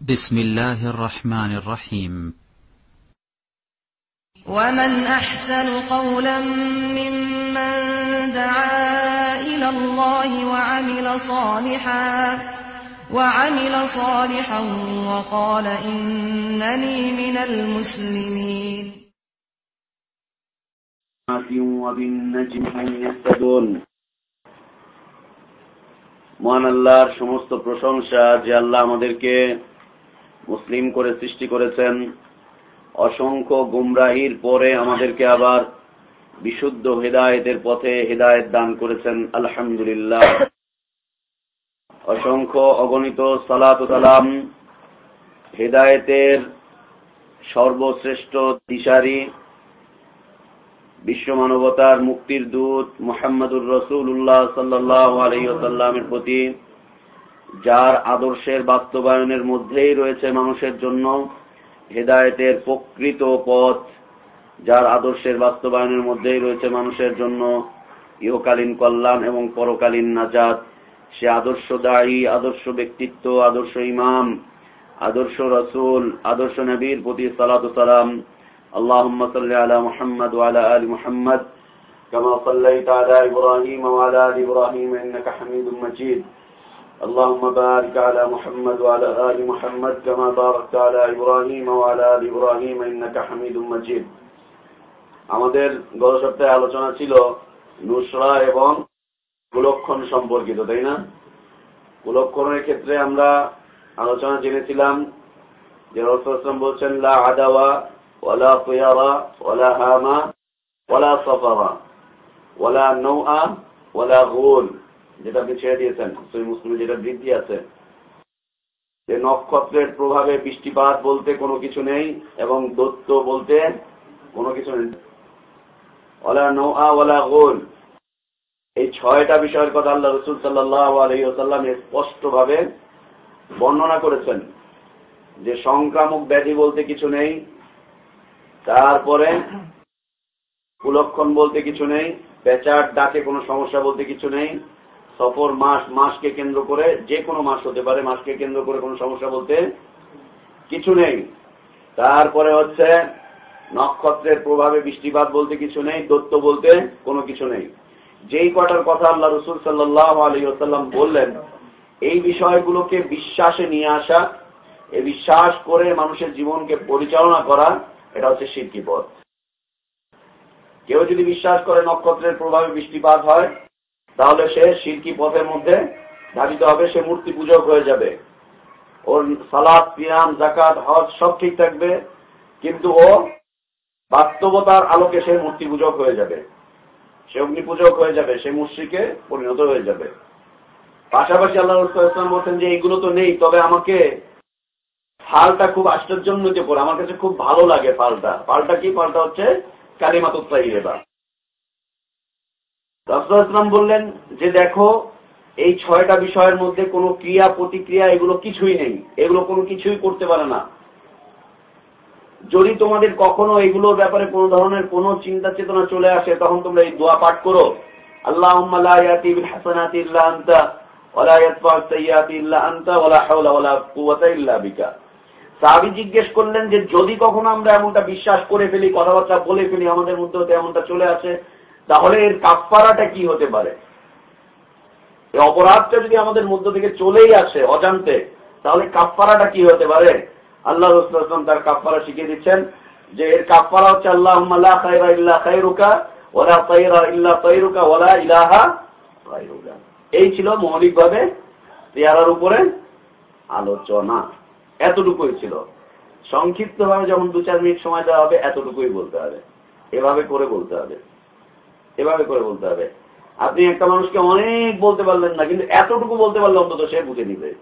بسم الله الرحمن الرحيم ومن أحسن قولا ممن دعا إلى الله وعمل صالحا وعمل صالحا وقال إنني من المسلمين وبالنجم هم يهتدون মহান আল্লাহর সমস্ত প্রশংসা যে আল্লাহ আমাদেরকে মুসলিম করে সৃষ্টি করেছেন। অসংখ্য গুমরাহির পরে আমাদেরকে আবার বিশুদ্ধ হেদায়েতের পথে হেদায়েত দান করেছেন। আলহামদুলিল্লাহ। অসংখ্য অগণিত সালাত সালাম হেদায়েতের সর্বশ্রেষ্ঠ দিশারি, বিশ্ব মানবতার মুক্তির দূত মোহাম্মদুর রসুল্লাহ সাল্লাহ আলহিসাল্লামের প্রতি যার আদর্শের বাস্তবায়নের মধ্যেই রয়েছে মানুষের জন্য হেদায়েতের প্রকৃত পথ যার আদর্শের বাস্তবায়নের মধ্যেই রয়েছে মানুষের জন্য ইহকালীন কল্যাণ এবং পরকালীন নাজাত সে আদর্শ দায়ী আদর্শ ব্যক্তিত্ব আদর্শ ইমাম আদর্শ রসুল আদর্শ নবীর প্রতি সালাত সালাম اللهم صل على محمد وعلى آل محمد كما صليت على إبراهيم وعلى آل إبراهيم إنك حميد مجيد اللهم بارك على محمد وعلى آل محمد كما باركت على إبراهيم وعلى آل إبراهيم إنك حميد مجيد আমাদের গত সপ্তাহে আলোচনা ছিল নুসরা এবং কুলক্ষণ সম্পর্কিত তাই না কুলক্ষণের ক্ষেত্রে আমরা আলোচনা জেনেছিলাম যে রসুলাম বলছেন লা আদাওয়া ওয়ালা তুয়ারা ওয়ালা হামা ওয়ালা সফারা ওয়ালা নৌআ ওয়ালা গোল যেটা আপনি ছেড়ে দিয়েছেন, সই মুসলিমে যেটা বৃদ্ধি আছে, যে নক্ষত্রের প্রভাবে বৃষ্টিপাত বলতে কোনো কিছু নেই এবং দত্ত বলতে কোনো কিছু নেই। ওলা নৌআ ওলা গোল। এই ছয়টা বিষয়ের কথা আল্লাহ রসুল সাল্লাহ আলহিসাল্লাম স্পষ্ট ভাবে বর্ণনা করেছেন যে সংক্রামক ব্যাধি বলতে কিছু নেই, তারপরে কুলক্ষণ বলতে কিছু নেই, পেঁচার ডাকে কোনো সমস্যা বলতে কিছু নেই সফর মাস, মাসকে কেন্দ্র করে, যে কোনো মাস হতে পারে, মাসকে কেন্দ্র করে কোনো সমস্যা বলতে কিছু নেই। তারপরে হচ্ছে নক্ষত্রের প্রভাবে বৃষ্টিপাত বলতে কিছু নেই দত্ত বলতে কোনো কিছু নেই। যেই কটার কথা আল্লাহ রসুল সাল্লাহ আলী আসাল্লাম বললেন, এই বিষয়গুলোকে বিশ্বাসে নিয়ে আসা এই বিশ্বাস করে মানুষের জীবনকে পরিচালনা করা, এটা হচ্ছে শিল্পী পথ। কেউ যদি বিশ্বাস করে নক্ষত্রের প্রভাবে বৃষ্টিপাত হয় তাহলে সে শিল্পী পথের মধ্যে ধাবিত হবে, সে মূর্তি পূজক হয়ে যাবে। ওর সালাদ পিয়াম জাকাত হজ সব ঠিক থাকবে, কিন্তু ও বাস্তবতার আলোকে সে মূর্তি পূজক হয়ে যাবে। সে অগ্নি পূজক হয়ে যাবে, সে মুশ্রিকে পরিণত হয়ে যাবে। পাশাপাশি আল্লাহ ইসলাম বলছেন যে এইগুলো তো নেই, তবে আমাকে ফালটা খুব আশ্চর্যান্বিত করে, আমার কাছে খুব ভালো লাগে ফালটা। ফালটা কি? ফালটা হচ্ছে কালিমাতুত্তাই এবার ইসলাম বললেন যে দেখো, এই ছয়টা বিষয়ের মধ্যে কোনো ক্রিয়া, প্রতিক্রিয়া এগুলো কিছুই নেই। এগুলো কোনো কিছুই করতে পারে না। যদি তোমাদের কখনো এগুলোর ব্যাপারে কোনো ধরনের কোনো চিন্তা চেতনা চলে আসে, তখন তোমরা এই দোয়া পাঠ করো। আল্লাহ সাহাবি জিজ্ঞেস করলেন যে যদি কখনো আমরা এমনটা বিশ্বাস করে ফেলি, কথাবার্তা বলে ফেলি, আমাদের মধ্যে এমনটা চলে আসে। তাহলে এর কাফারাটা কি হতে পারে? এই অপরাধটা যদি আমাদের মধ্য থেকে চলেই আসে অজান্তে, তাহলে কাফারাটা কি হতে পারে? আল্লাহ রসুলাম তার কাফারা শিখিয়ে দিচ্ছেন যে এর কাফারা হচ্ছে আল্লাহ খাইরা ইল্লা খাইরুকা ওলা তাইরা ইল্লা তাইরুকা ওলা ইলাহা এই ছিল মৌলিকভাবে পেয়ারার উপরে আলোচনা। এতটুকুই ছিল। সংক্ষিপ্ত ভাবে যখন দু চার মিনিট সময় দেওয়া হবে, এতটুকুই বলতে হবে। এভাবে করে বলতে হবে। এভাবে করে বলতে হবে। আপনি একটা মানুষকে অনেক বলতে পারলেন না, কিন্তু এতটুকু বলতে পারলে অন্তত সে বুঝে নিবে।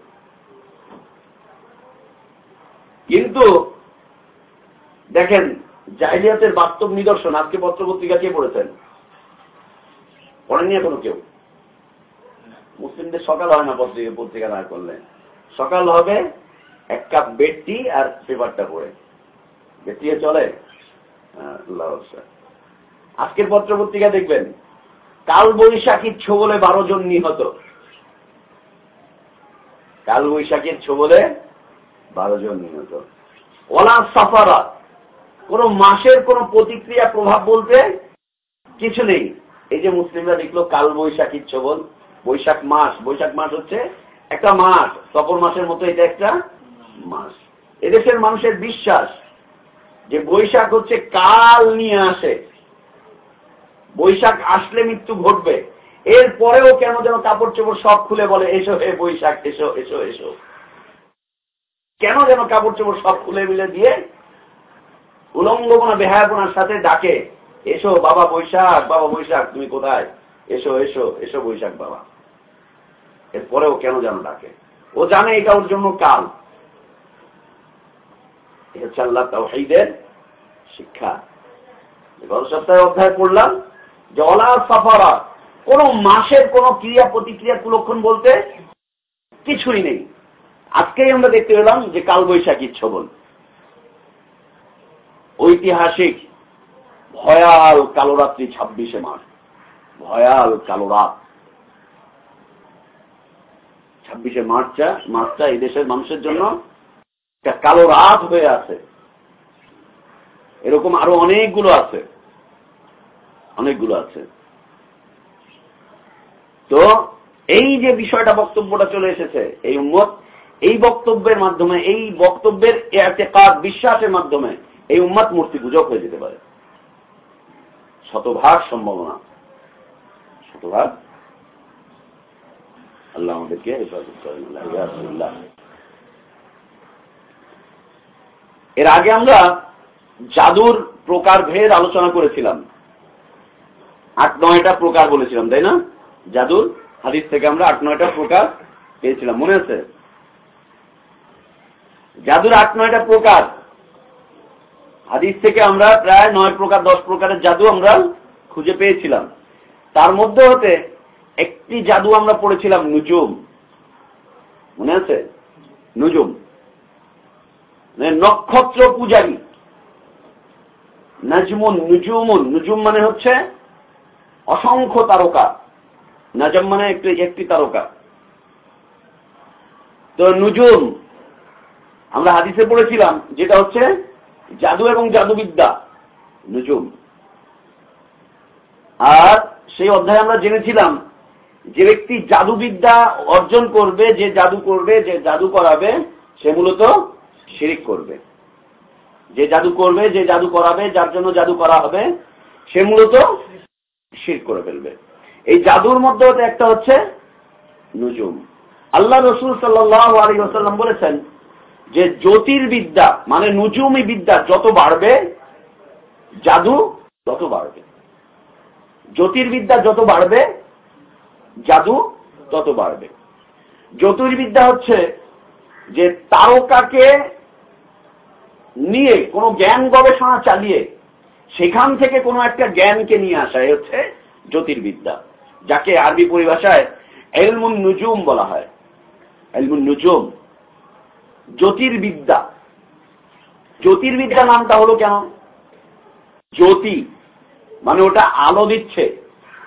কিন্তু দেখেন, জাহিলিয়াতের বাস্তব নিদর্শন, আজকে পত্রপত্রিকা কে পড়েছেন? পড়েননি এখনও কেউ? মুসলিমদের সকাল হয় না পত্রিকা পত্রিকা না করলে। সকাল হবে এক কাপ বেডটি আর পেপারটা পড়ে। বেটি চলে? আজকের পত্র পত্রিকা দেখবেন কাল বৈশাখীর ছোবলে বারো জন নিহত। কাল বৈশাখীর ছোবলে বারো জন নিহত। ওলা সাফারাত কোন মাসের কোন প্রতিক্রিয়া, প্রভাব বলতে কিছু নেই। এই যে মুসলিমরা দেখল কাল বৈশাখী ছবল, বৈশাখ মাস বৈশাখ মাস হচ্ছে একটা মাস সফর মাসের মতো এটা একটা মাস। এদেশের মানুষের বিশ্বাস যে বৈশাখ হচ্ছে কাল নিয়ে আসে। বৈশাখ আসলে মৃত্যু ঘটবে। এর পরেও কেন যেন কাপড় চোপড় সব খুলে বলে, এসো হে বৈশাখ, এসো এসো এসো। কেন যেন কাপড় চোপড় সব খুলে মিলে দিয়ে উলঙ্গপনা বেহায়াপনার সাথে ডাকে, এসো বাবা বৈশাখ বাবা বৈশাখ, তুমি কোথায়? এসো এসো এসো বৈশাখ বাবা। এরপরেও কেন যেন ডাকে। ও জানে এটা ওর জন্য কাল। হচ্ছে আল্লাহ তাওহীদের শিক্ষা। গত সপ্তাহে অধ্যায় পড়লাম যে সাফারা। কোন মাসের কোন ক্রিয়া প্রতিক্রিয়া কুলক্ষণ বলতে কিছুই নেই। আজকেই আমরা দেখতে পেলাম যে কাল বৈশাখী ছবল। ঐতিহাসিক ভয়াল কালোরাত্রি ছাব্বিশে মাস ভয়াল কালো রাত ছাব্বিশে মার্চটা মার্চটা এই দেশের মানুষের জন্য একটা কালো রাত হয়ে আছে। এরকম আরও অনেকগুলো আছে। অনেকগুলো আছে। তো এই যে বিষয়টা বক্তব্যটা চলে এসেছে, এই উম্মত, এই বক্তব্যের মাধ্যমে, এই বক্তব্যের বিশ্বাসের মাধ্যমে এই উম্মাদ মূর্তি পূজক হয়ে যেতে পারে। শতভাগ সম্ভাবনা। শতভাগ। আল্লাহ আমাদেরকে এর আগে আমরা জাদুর প্রকার ভেদ আলোচনা করেছিলাম। আট নয়টা প্রকার বলেছিলাম, তাই না? জাদুর হাদিস থেকে আমরা আট নয়টা প্রকার পেয়েছিলাম, মনে আছে? জাদুর আট নয়টা প্রকার। হাদিস থেকে আমরা প্রায় নয় প্রকার, দশ প্রকারের জাদু আমরা খুঁজে পেয়েছিলাম। তার মধ্যে হতে একটি জাদু আমরা পড়েছিলাম, নুজুম। মনে আছে? নুজুম। মানে নক্ষত্র পূজারী। নাজমুন, নুজুমুন। নুজুম মানে হচ্ছে অসংখ্য তারকা। নাজম মানে একটি একটি তারকা। তো নুজুম, আমরা হাদিসে পড়েছিলাম, যেটা হচ্ছে জাদু এবং জাদুবিদ্যা, নুজুম। আর সেই অধ্যায়ে আমরা জেনেছিলাম যে ব্যক্তি জাদুবিদ্যা অর্জন করবে, যে জাদু করবে, যে জাদু করাবে, সে মূলত শিরিক করবে। যে জাদু করবে, যে জাদু করাবে, যার জন্য জাদু করা হবে, সে মূলত শির করে ফেলবে। এই জাদুর মধ্যে একটা হচ্ছে নুজুম। আল্লাহ রসুল সাল্লাহ আলী বলেছেন যে জ্যোতির্বিদ্যা মানে নুজুমি বিদ্যা যত বাড়বে, জাদু তত বাড়বে। জ্যোতির্বিদ্যা যত বাড়বে, জাদু তত বাড়বে। জ্যোতির্বিদ্যা হচ্ছে যে তারকাকে নিয়ে কোনো জ্ঞান গবেষণা চালিয়ে সেখান থেকে কোনো একটা জ্ঞানকে নিয়ে আসা হচ্ছে জ্যোতির্বিদ্যা, যাকে আরবি পরিভাষায় এলমুন নুজুম বলা হয়। এলমুন নুজুম, জ্যোতির্বিদ্যা। জ্যোতির্বিদ্যা নামটা হলো কেন? জ্যোতি মানে ওটা আলো দিচ্ছে।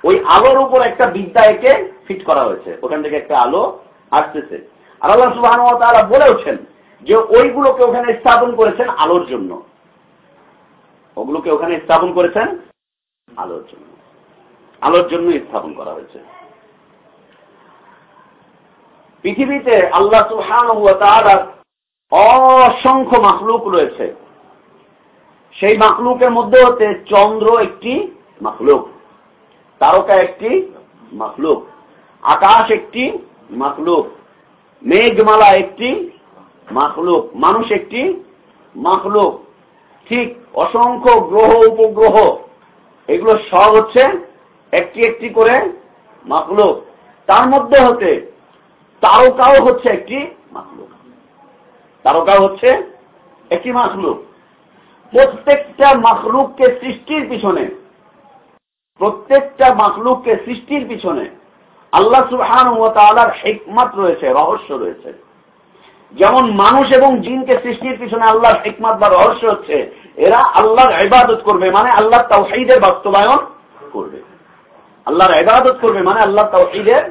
ওই আলোর উপর একটা বিদ্যা একে ফিট করা হয়েছে। ওখান থেকে একটা আলো আসতেছে। আর আল্লাহ সুবাহ বলেওছেন যে ওইগুলোকে ওখানে স্থাপন করেছেন আলোর জন্য। ওগুলোকে ওখানে স্থাপন করেছেন? আলোর জন্য। আলোর জন্য স্থাপন করা হয়েছে। পৃথিবীতে আল্লাহ সুহান অসংখ্য মাখলুক রয়েছে। সেই মাখলুকের মধ্যে হতে চন্দ্র একটি মাখলুক, তারকা একটি মাখলুক, আকাশ একটি মাখলুক, মেঘমালা একটি মাখলুক, মানুষ একটি মাখলুক। ঠিক অসংখ্য গ্রহ, উপগ্রহ, এগুলো সব হচ্ছে একটি একটি করে মাখলুক। তার মধ্যে হতে তারকাও হচ্ছে একটি মাখলুক। তারকাও হচ্ছে একটি মাখলুক। প্রত্যেকটা মাকলুককে সৃষ্টির পিছনে, প্রত্যেকটা মাকলুককে সৃষ্টির পিছনে আল্লাহ সুহান ও তালার হেকমাত রয়েছে, রহস্য রয়েছে। যেমন মানুষ এবং জিনকে সৃষ্টির পিছনে আল্লাহর হেকমাত বা রহস্য হচ্ছে, এরা আল্লাহর ইবাদত করবে মানে আল্লাহ তাওহিদের বাস্তবায়ন করবে। আল্লাহর ইবাদত করবে মানে আল্লাহ তাওহিদের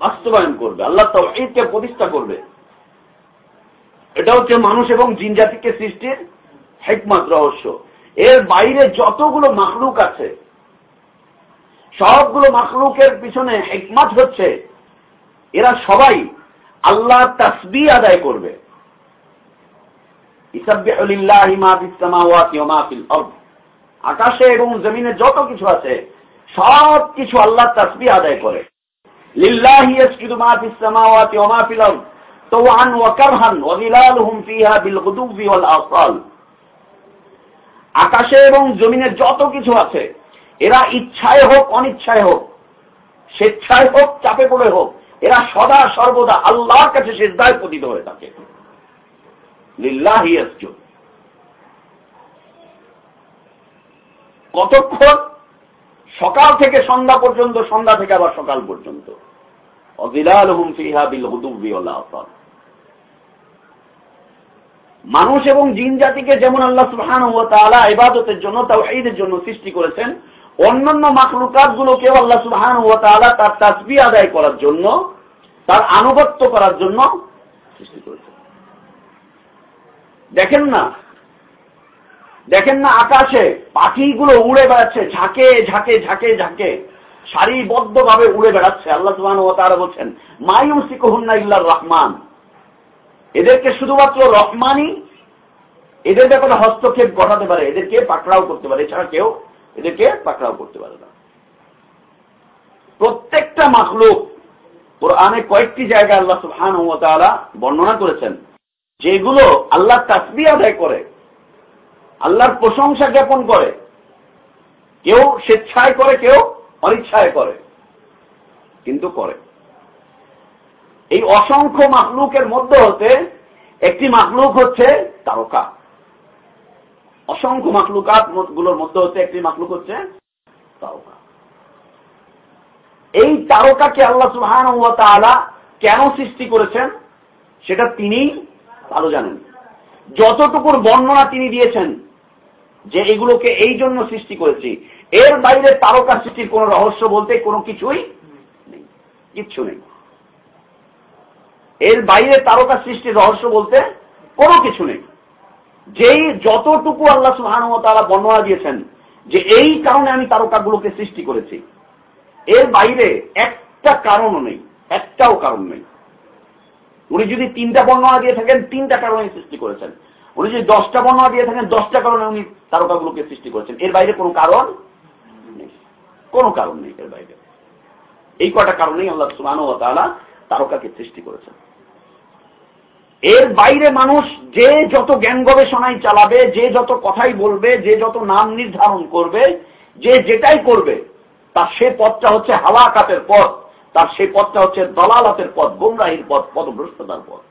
বাস্তবায়ন করবে আল্লাহ তাওহিদকে প্রতিষ্ঠা করবে। এটা হচ্ছে মানুষ এবং জিন জাতিকে সৃষ্টির হেকমত, রহস্য। এর বাইরে যতগুলো মাখলুক আছে, সবগুলো মাখলুকের পিছনে হেকমত হচ্ছে, এরা সবাই আল্লাহ তসবি আদায় করবে। আকাশে এবং জমিনে যত কিছু আছে, সব কিছু আল্লাহ তসবি আদায় করে। আকাশে এবং জমিনে যত কিছু আছে, এরা ইচ্ছায় হোক, অনিচ্ছায় হোক, স্বেচ্ছায় হোক, চাপে পড়ে হোক এরা সদা সর্বদা আল্লাহর কাছে সেজদায় পতিত হয়ে থাকে। কতক্ষণ? সকাল থেকে সন্ধ্যা পর্যন্ত, সন্ধ্যা থেকে আবার সকাল পর্যন্ত। মানুষ এবং জিন জাতিকে যেমন আল্লাহ সুহান ইবাদতের জন্য তাও ঈদের জন্য সৃষ্টি করেছেন, অন্যান্য মাকলুকাত গুলোকেও আল্লাহ সুহান তার তাসবি আদায় করার জন্য তার আনুগত্য করার জন্য সৃষ্টি করেছেন দেখেন না দেখেন না আকাশে পাখিগুলো উড়ে বেড়াচ্ছে, ঝাঁকে ঝাঁকে ঝাঁকে ঝাঁকে সারিবদ্ধ ভাবে উড়ে বেড়াচ্ছে। আল্লাহ সুবাহ ও তারা বলছেন মাইউসিকহুন্না ইল্লার রহমান। এদেরকে শুধুমাত্র রহমানই এদের ব্যাপারে হস্তক্ষেপ ঘটাতে পারে, এদেরকে পাকড়াও করতে পারে। এছাড়া কেউ এদেরকে পাকড়াও করতে পারে না। প্রত্যেকটা মাখলুক কোরআনে কয়েকটি জায়গায় আল্লাহ সুবহান বর্ণনা করেছেন, যেগুলো আল্লাহ তাসবি আদায় করে, আল্লাহর প্রশংসা জ্ঞাপন করে, কেউ স্বেচ্ছায় করে, কেউ অনিচ্ছায় করে, কিন্তু করে। এই অসংখ্য মাকলুকের মধ্যে হতে একটি মাকলুক হচ্ছে তারকা। অসংখ্য মাকলুকাতগুলোর মধ্যে হচ্ছে একটি মাকলুক হচ্ছে তারকা। এই তারকাকে আল্লাহ সুহান কেন সৃষ্টি করেছেন? সেটা তিনি ভালো জানেন। যতটুকুর বর্ণনা তিনি দিয়েছেন যে এগুলোকে এই জন্য সৃষ্টি করেছি, এর বাইরে তারকা সৃষ্টির কোন রহস্য বলতে কোনো কিছুই নেই, কিচ্ছু নেই। এর বাইরে তারকা সৃষ্টির রহস্য বলতে কোনো কিছু নেই। যেই যতটুকু আল্লাহ সুহান বর্ণনা দিয়েছেন যে এই কারণে আমি তারকাগুলোকে সৃষ্টি করেছি এর বাইরে একটা কারণও নেই, একটাও কারণ নেই। উনি যদি তিনটা বর্ণনা দিয়ে থাকেন, তিনটা কারণে সৃষ্টি করেছেন। উনি যদি দশটা বর্ণনা দিয়ে থাকেন, দশটা কারণে উনি তারকাগুলোকে সৃষ্টি করেছেন। এর বাইরে কোনো কারণ নেই। কোনো কারণ নেই এর বাইরে। এই কটা কারণেই আল্লাহ সুমান ও তালা তারকাকে সৃষ্টি করেছেন। এর বাইরে মানুষ যে যত জ্ঞান গবেষণায় চালাবে, যে যত কথাই বলবে, যে যত নাম নির্ধারণ করবে, যে যেটাই করবে তার সে পথটা হচ্ছে হাওয়া কাতের পথ। তার সেই পথটা হচ্ছে দলালাতের পথ, গোমরাহির পথ, পদভ্রষ্টতার পথ।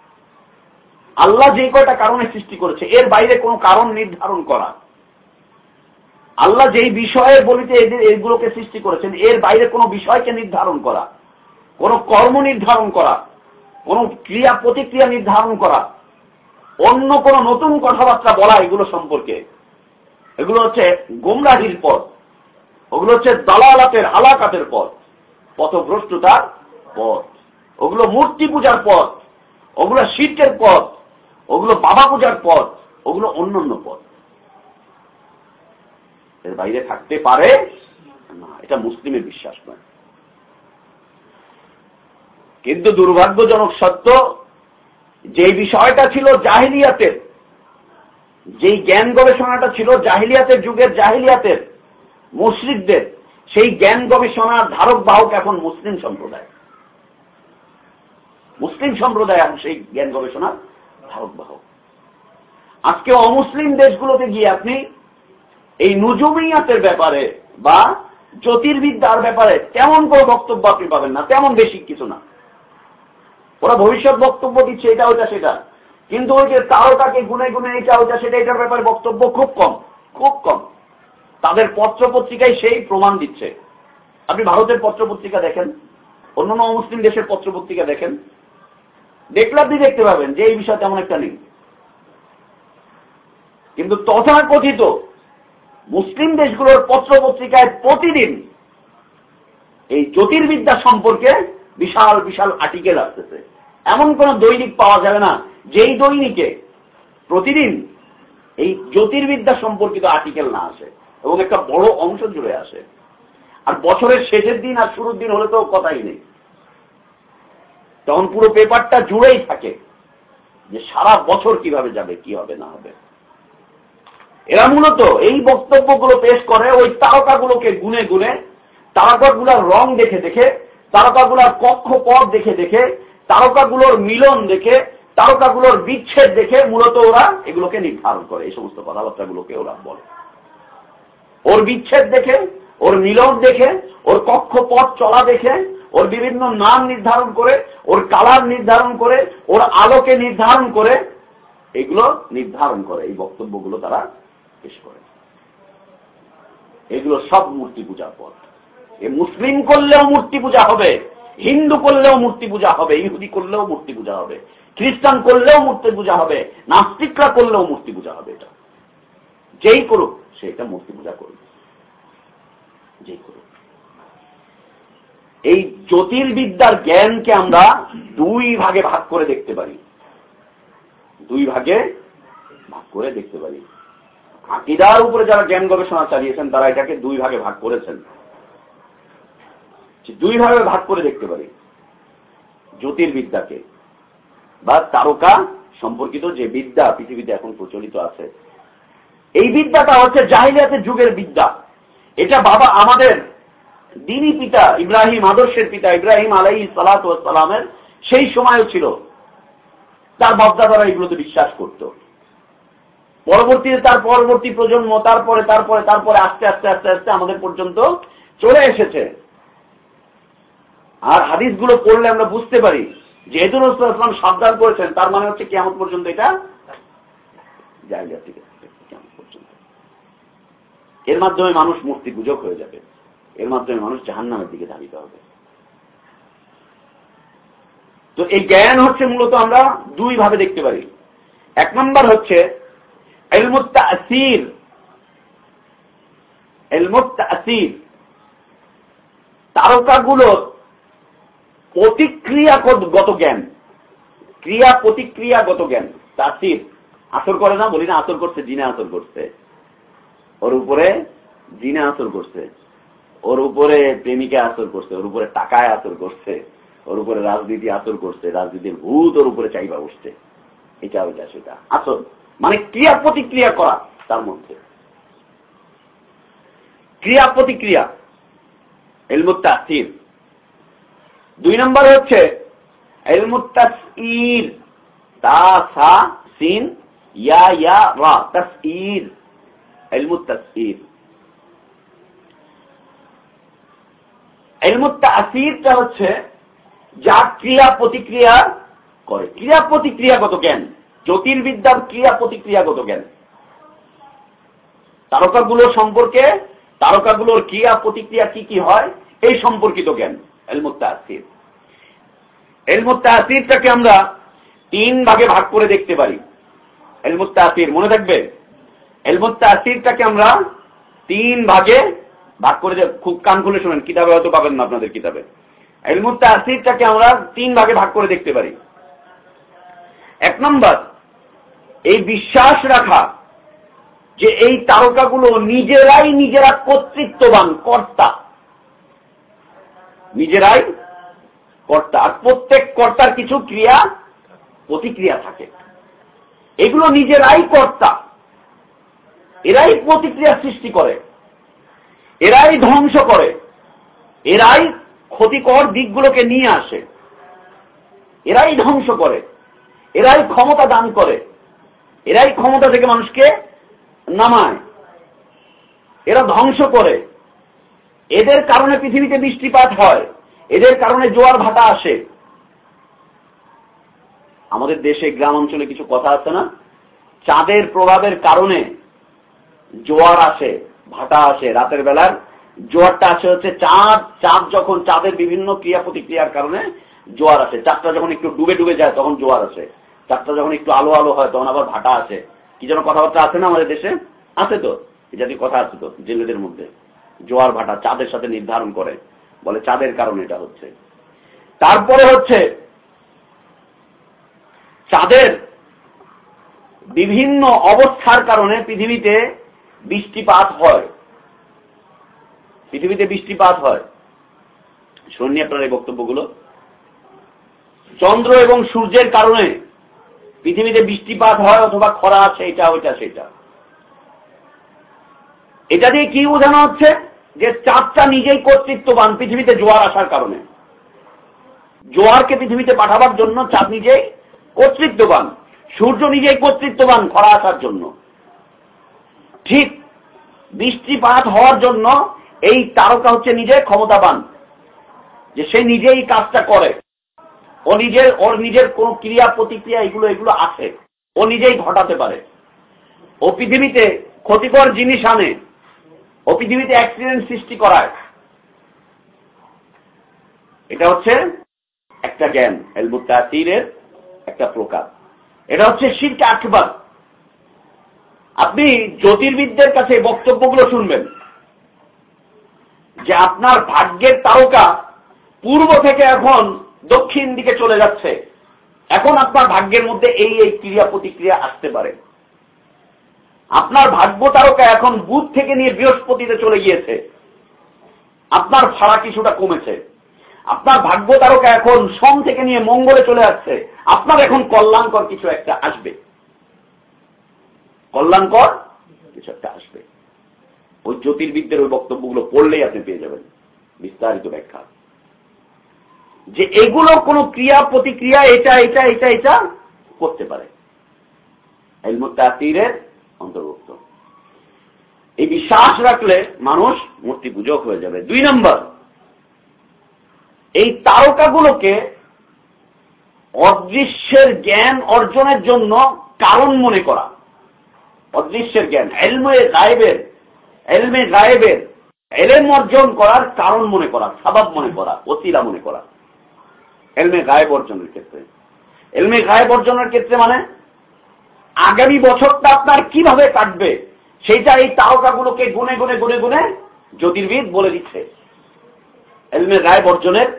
আল্লাহ যে কয়টা কারণে সৃষ্টি করেছে, এর বাইরে কোনো কারণ নির্ধারণ করা। আল্লাহ যেই বিষয়ে বলিতে এদের এগুলোকে সৃষ্টি করেছেন, এর বাইরে কোনো বিষয়কে নির্ধারণ করা, কোন কর্ম নির্ধারণ করা, কোন ক্রিয়া প্রতিক্রিয়া নির্ধারণ করা, অন্য কোন নতুন কথাবার্তা বলা এগুলো সম্পর্কে। এগুলো হচ্ছে গোমরাহির পথ। ওগুলো হচ্ছে দালালাতের হালাকাতের পথ, পথভ্রষ্টতার পথ। ওগুলো মূর্তি পূজার পথ, ওগুলো শিল্পের পথ, ওগুলো বাবা পূজার পথ, ওগুলো অন্য পথ। এর বাইরে থাকতে পারে না, এটা মুসলিমের বিশ্বাস নয়। কিন্তু দুর্ভাগ্যজনক সত্য যে বিষয়টা ছিল জাহিলিয়াতের, যেই জ্ঞান গবেষণাটা ছিল জাহিলিয়াতের যুগের জাহিলিয়াতের মুসলিকদের সেই জ্ঞান গবেষণার ধারক বাহক এখন মুসলিম সম্প্রদায়। মুসলিম সম্প্রদায় এখন সেই জ্ঞান গবেষণার ধারক বাহক। আজকে অমুসলিম দেশগুলোতে গিয়ে আপনি এই নুজুমিয়াতের ব্যাপারে বা জ্যোতির্বিদ্যার ব্যাপারে তেমন কোনো বক্তব্য আপনি পাবেন না, তেমন বেশি কিছু না। ওরা ভবিষ্যৎ বক্তব্য দিচ্ছে, এটা ওইটা সেটা। কিন্তু ওই যে তারকাকে গুনে গুনে এটা ওইটা সেটা, এটার ব্যাপারে বক্তব্য খুব কম খুব কম। তাদের পত্র পত্রিকায় সেই প্রমাণ দিচ্ছে। আপনি ভারতের পত্র পত্রিকা দেখেন অন্যান্য মুসলিম দেশের পত্র পত্রিকা দেখেন। দেখলে আপনি দেখতে পাবেন যে এই বিষয় তেমন একটা নেই। কিন্তু তথাকথিত মুসলিম দেশগুলোর পত্র পত্রিকায় প্রতিদিন এই জ্যোতির্বিদ্যা সম্পর্কে বিশাল বিশাল আর্টিকেল আসতেছে। এমন কোন দৈনিক পাওয়া যাবে না, যেই দৈনিকে প্রতিদিন এই জ্যোতির্বিদ্যা সম্পর্কিত আর্টিকেল না আসে। এবং একটা বড় অংশ জুড়ে আসে আর বছরের শেষের দিন আর শুরুর দিন হলে তো কথাই নেই। তখন পুরো পেপারটা জুড়েই থাকে যে সারা বছর কীভাবে যাবে, কি হবে, না হবে। এরা মূলত এই বক্তব্যগুলো পেশ করে, ওই তারকাগুলোকে গুনে গুনে, তারকাগুলোর রং দেখে দেখে, তারকাগুলোর কক্ষ পথ দেখে দেখে, তারকাগুলোর মিলন দেখে, তারকাগুলোর বিচ্ছেদ দেখে মূলত ওরা এগুলোকে নির্ধারণ করে, এই সমস্ত কথাবার্তাগুলোকে ওরা বলে। ওর বিচ্ছেদ দেখে, ওর মিলন দেখে, ওর কক্ষপথ চলা দেখে, ওর বিভিন্ন নাম নির্ধারণ করে, ওর কালার নির্ধারণ করে, ওর আলোকে নির্ধারণ করে, এগুলো নির্ধারণ করে। এই বক্তব্যগুলো তারা পেশ করে। এগুলো সব মূর্তি পূজার পথ। এ মুসলিম করলেও মূর্তি পূজা হবে, হিন্দু করলেও মূর্তি পূজা হবে, ইহুদি করলেও মূর্তি পূজা হবে, খ্রিস্টান করলেও মূর্তি পূজা হবে, নাস্তিকরা করলেও মূর্তি পূজা হবে এটা। যেই করুক সে এটা মূর্তি পূজা করবে। যেই করুক। এই জ্যোতির্বিদ্যার জ্ঞানকে আমরা দুই ভাগে ভাগ করে দেখতে পারি। দুই ভাগে ভাগ করে দেখতে পারি। আকিদার উপরে যারা জ্ঞান গবেষণা চালিয়েছেন, তারা এটাকে দুই ভাগে ভাগ করেছেন। দুই ভাগে ভাগ করে দেখতে পারি। জ্যোতির্বিদ্যাকে। বা তারকা সম্পর্কিত যে বিদ্যা পৃথিবীতে এখন প্রচলিত আছে এই বিদ্যাটা হচ্ছে জাহিলিয়াতের যুগের বিদ্যা। এটা বাবা আমাদের দিনী পিতা ইব্রাহিম, আদর্শের পিতা ইব্রাহিম আলাই সালাতামের সেই সময়ও ছিল। তার বাপদাদারা এগুলোতে বিশ্বাস করত। পরবর্তীতে তার পরবর্তী প্রজন্ম, তারপরে তারপরে তারপরে আস্তে আস্তে আস্তে আস্তে আমাদের পর্যন্ত চলে এসেছে। আর হাদিসগুলো পড়লে আমরা বুঝতে পারি যে এদুল ইসলাম সাবধান করেছেন, তার মানে হচ্ছে কেমন পর্যন্ত এটা জায়গা থেকে। এর মাধ্যমে মানুষ মূর্তি পূজক হয়ে যাবে। এর মাধ্যমে মানুষ জাহান নামের দিকে ধাবিত হবে। তো এই জ্ঞান হচ্ছে মূলত আমরা দুই ভাবে দেখতে পারি। এক নম্বর হচ্ছে এলমুত্তাসির এলমুত্তাসির তারকাগুলোর প্রতিক্রিয়াগত জ্ঞান। ক্রিয়া প্রতিক্রিয়াগত জ্ঞান। তাসির। আসর করে না, বলি না, আসর করছে, জিনে আসর করছে। ওর উপরে জিনে আসর করছে, ওর উপরে প্রেমিকা আসর করছে, ওর উপরে টাকায় আসর করছে, ওর উপরে রাজনীতি আসর করছে, রাজনীতির ভূত ওর উপরে চাইবা বসছে। এটা ওইটা সেটা। আসর মানে ক্রিয়া প্রতিক্রিয়া করা তার মধ্যে। ক্রিয়া প্রতিক্রিয়া এলমুত্তাসির দুই নম্বর হচ্ছে এলমুত্তাসির তা সা, সিন, ইয়া ইয়া, রা তাসইর এলমুত্তাসির এলমুত্তাসিরটা হচ্ছে যা ক্রিয়া প্রতিক্রিয়া করে। ক্রিয়া প্রতিক্রিয়াগত জ্ঞান। জ্যোতির্বিদ্যার ক্রিয়া প্রতিক্রিয়াগত জ্ঞান। সম্পর্কে, তারকাগুলোর ক্রিয়া প্রতিক্রিয়া কি কি হয়, এই সম্পর্কিত জ্ঞান এলমুত্তাসির এলমুত্তাসিরটাকে আমরা তিন ভাগে ভাগ করে দেখতে পারি। এলমুত্তাসির মনে থাকবে? এলমুত্তাসিরটাকে আমরা তিন ভাগে ভাগ করে খুব কান খুলে শোনেন, কিতাবে হয়তো পাবেন না আপনাদের কিতাবে। এলমুত্তাসিরটাকে আমরা তিন ভাগে ভাগ করে দেখতে পারি। এক নম্বর, এই বিশ্বাস রাখা যে এই তারকাগুলো নিজেরাই নিজেরা কর্তৃত্ববান, কর্তা। নিজেরাই কর্তা। আর প্রত্যেক কর্তার কিছু ক্রিয়া, প্রতিক্রিয়া থাকে। এগুলো নিজেরাই কর্তা। এরাই প্রতিক্রিয়া সৃষ্টি করে। এরাই ধ্বংস করে। এরাই ক্ষতিকর দিকগুলোকে নিয়ে আসে। এরাই ধ্বংস করে। এরাই ক্ষমতা দান করে। এরাই ক্ষমতা থেকে মানুষকে নামায়। এরা ধ্বংস করে। এদের কারণে পৃথিবীতে বৃষ্টিপাত হয়। এদের কারণে জোয়ার ভাটা আসে। আমাদের দেশে, গ্রাম অঞ্চলে কিছু কথা আছে না? চাঁদের প্রভাবের কারণে জোয়ার আসে, ভাটা আসে। রাতের বেলার জোয়ারটা আসে হচ্ছে চাঁদ চাঁদ যখন, চাঁদের বিভিন্ন ক্রিয়া প্রতিক্রিয়ার কারণে জোয়ার আসে। চাঁদটা যখন একটু ডুবে ডুবে যায়, তখন জোয়ার আসে। চাঁদটা যখন একটু আলো আলো হয়, তখন আবার ভাটা আসে। কি যেন কথাবার্তা আছে না আমাদের দেশে? আছে তো। এই জাতীয় কথা আছে তো, জেলেদের মধ্যে। জোয়ার, ভাটা চাঁদের সাথে নির্ধারণ করে। বলে চাঁদের কারণে এটা হচ্ছে। তারপরে হচ্ছে চাঁদের বিভিন্ন অবস্থার কারণে পৃথিবীতে বৃষ্টিপাত হয়। পৃথিবীতে বৃষ্টিপাত হয়। শুননি আপনার এই বক্তব্যগুলো। চন্দ্র এবং সূর্যের কারণে পৃথিবীতে বৃষ্টিপাত হয় অথবা খরা আছে, এটা, ওইটা, সেটা। এটা দিয়ে কি বোঝানো হচ্ছে? যে চাঁদটা নিজেই কর্তৃত্ববান পৃথিবীতে জোয়ার আসার কারণে। জোয়ারকে পৃথিবীতে পাঠাবার জন্য চাঁদ নিজেই কর্তৃত্ববান। সূর্য নিজেই কর্তৃত্ববান খরা আসার জন্য। ঠিক বৃষ্টিপাত হওয়ার জন্য এই তারকা হচ্ছে নিজে ক্ষমতাবান, যে সে নিজেই কাজটা করে। ও নিজের, ওর নিজের কোন ক্রিয়া প্রতিক্রিয়া এগুলো এগুলো আছে, ও নিজেই ঘটাতে পারে। ও পৃথিবীতে ক্ষতিকর জিনিস আনে, ও পৃথিবীতে অ্যাক্সিডেন্ট সৃষ্টি করায়। এটা হচ্ছে একটা জ্ঞান এলবুত্তাতিরের একটা প্রকার। এটা হচ্ছে শিল্প আকবর। আপনি জ্যোতির্বিদদের কাছে বক্তব্যগুলো শুনবেন যে আপনার ভাগ্যের তারকা পূর্ব থেকে এখন দক্ষিণ দিকে চলে যাচ্ছে। এখন আপনার ভাগ্যের মধ্যে এই এই ক্রিয়া প্রতিক্রিয়া আসতে পারে। আপনার ভাগ্য তারকা এখন বুধ থেকে নিয়ে বৃহস্পতিতে চলে গিয়েছে। আপনার ভাড়া কিছুটা কমেছে। আপনার ভাগ্য তারকা এখন সোম থেকে নিয়ে মঙ্গলে চলে আসছে। আপনার এখন কল্যাণকর কিছু একটা আসবে। কল্যাণকর কিছু একটা আসবে। ওই জ্যোতির্বিদদের ওই বক্তব্যগুলো পড়লেই আপনি পেয়ে যাবেন। বিস্তারিত ব্যাখ্যা। যে এগুলো কোন ক্রিয়া, প্রতিক্রিয়া, এটা এটা এটা এটা করতে পারে। অন্তর্ভুক্ত। এই বিশ্বাস রাখলে মানুষ মূর্তি পূজক হয়ে যাবে। দুই নম্বর, এই তারকাগুলোকে অদৃশ্যের জ্ঞান অর্জনের জন্য কারণ মনে করা। অদৃশ্যের জ্ঞান, এলমে গায়েবের এলমে গায়েবের, এলেম অর্জন করার কারণ মনে করা, সাবাব মনে করা অতিরা মনে করা। এলমে গায়েব অর্জনের ক্ষেত্রে। এলমে গায়েব অর্জনের ক্ষেত্রে মানে আগামী বছরটা আপনার কীভাবে কাটবে সেটা এই তারকাগুলোকে গুনে গুনে গুনে গুনে জ্যোতির্বিদ বলে দিচ্ছে। এলমে গায়েব অর্জনের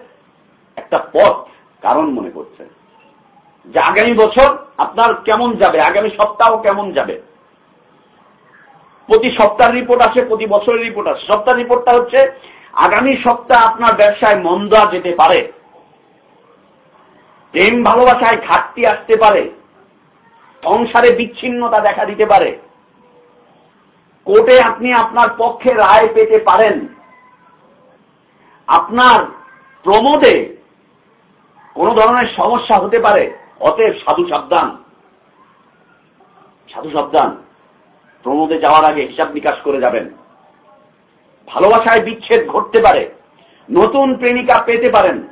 একটা পথ, কারণ মনে করছে। যে আগামী বছর আপনার কেমন যাবে, আগামী সপ্তাহ কেমন যাবে প্রতি সপ্তাহের রিপোর্ট আসে, প্রতি বছরের রিপোর্ট আসে। সপ্তাহ রিপোর্টটা হচ্ছে, আগামী সপ্তাহ আপনার ব্যবসায় মন্দা যেতে পারে। প্রেম, ভালোবাসায় ঘাটতি আসতে পারে। সংসারে বিচ্ছিন্নতা দেখা দিতে পারে। কোর্টে আপনি আপনার পক্ষে রায় পেতে পারেন। আপনার প্রমোদে কোন ধরনের সমস্যা হতে পারে। অতএব সাধু সাবধান। সাধু সাবধান। প্রমোদে যাওয়ার আগে হিসাব নিকাশ করে যাবেন। ভালোবাসায় বিচ্ছেদ ঘটতে পারে, নতুন প্রেমিকা পেতে পারেন,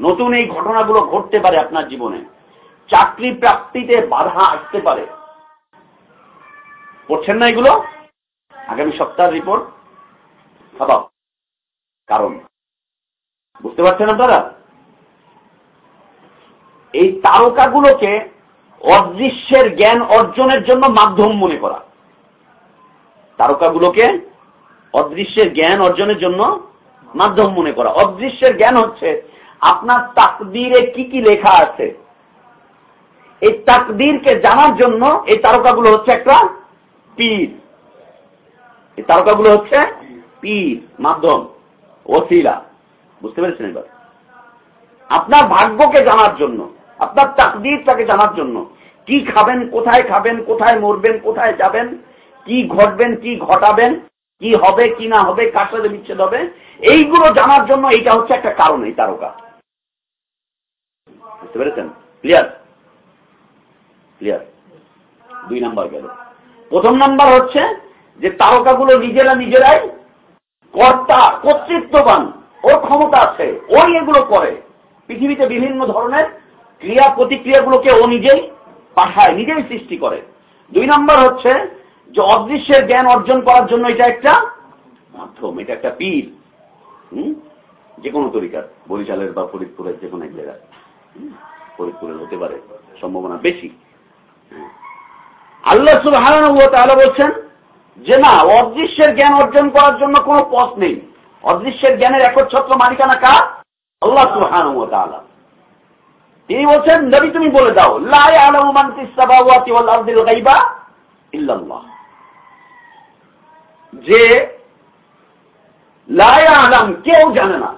নতুন এই ঘটনাগুলো ঘটতে পারে আপনার জীবনে। চাকরি প্রাপ্তিতে বাধা আসতে পারে। পড়ছেন না এগুলো? আগামী সপ্তাহের রিপোর্ট স্বভাব কারণ। বুঝতে পারছেন আপনারা? এই তারকাগুলোকে অদৃশ্যের জ্ঞান অর্জনের জন্য মাধ্যম মনে করা। তারকাগুলোকে অদৃশ্যের জ্ঞান অর্জনের জন্য মাধ্যম মনে করা। অদৃশ্যের জ্ঞান হচ্ছে আপনার তাকদিরে কি কি লেখা আছে। এই তাকদিরকে জানার জন্য এই তারকাগুলো হচ্ছে একটা পীর। এই তারকাগুলো হচ্ছে পীর, মাধ্যম, ওসিলা। বুঝতে পেরেছেন এবার? আপনার ভাগ্যকে জানার জন্য, আপনার তাকদিরটাকে জানার জন্য কি খাবেন, কোথায় খাবেন, কোথায় মরবেন, কোথায় যাবেন কি ঘটবেন, কি ঘটাবেন, কি হবে, কি না হবে, কার সাথে বিচ্ছেদ হবে, এইগুলো জানার জন্য এইটা হচ্ছে একটা কারণ, এই তারকা। বুঝতে পেরেছেন? ক্লিয়ার ক্লিয়ার দুই নাম্বার গেল। প্রথম নাম্বার হচ্ছে যে তারকাগুলো নিজেরা নিজেরাই কর্তা, কর্তৃত্ববান, ওর ক্ষমতা আছে, ওই এগুলো করে। পৃথিবীতে বিভিন্ন ধরনের ক্রিয়া প্রতিক্রিয়াগুলোকে ও নিজেই পাঠায় নিজেই সৃষ্টি করে। দুই নাম্বার হচ্ছে যে অদৃশ্যের জ্ঞান অর্জন করার জন্য এটা একটা মাধ্যম, এটা একটা পীর। হম? যে কোনো তরিকার, বরিশালের বা ফরিদপুরের যে কোনো এক জায়গায়। ফরিদপুরের হতে পারে, সম্ভাবনা বেশি। আল্লাহ সুবাহ বলছেন যে না, অদৃশ্যের জ্ঞান অর্জন করার জন্য কোনো পথ নেই। অদৃশ্যের জ্ঞানের একচ্ছত্র মালিকানা কার? আল্লাহ সুহান তিনি বলছেন, নবী তুমি বলে দাও লাই আলমান ইল্লাল্লাহ। যে লায়া আলাম কেউ জানে না।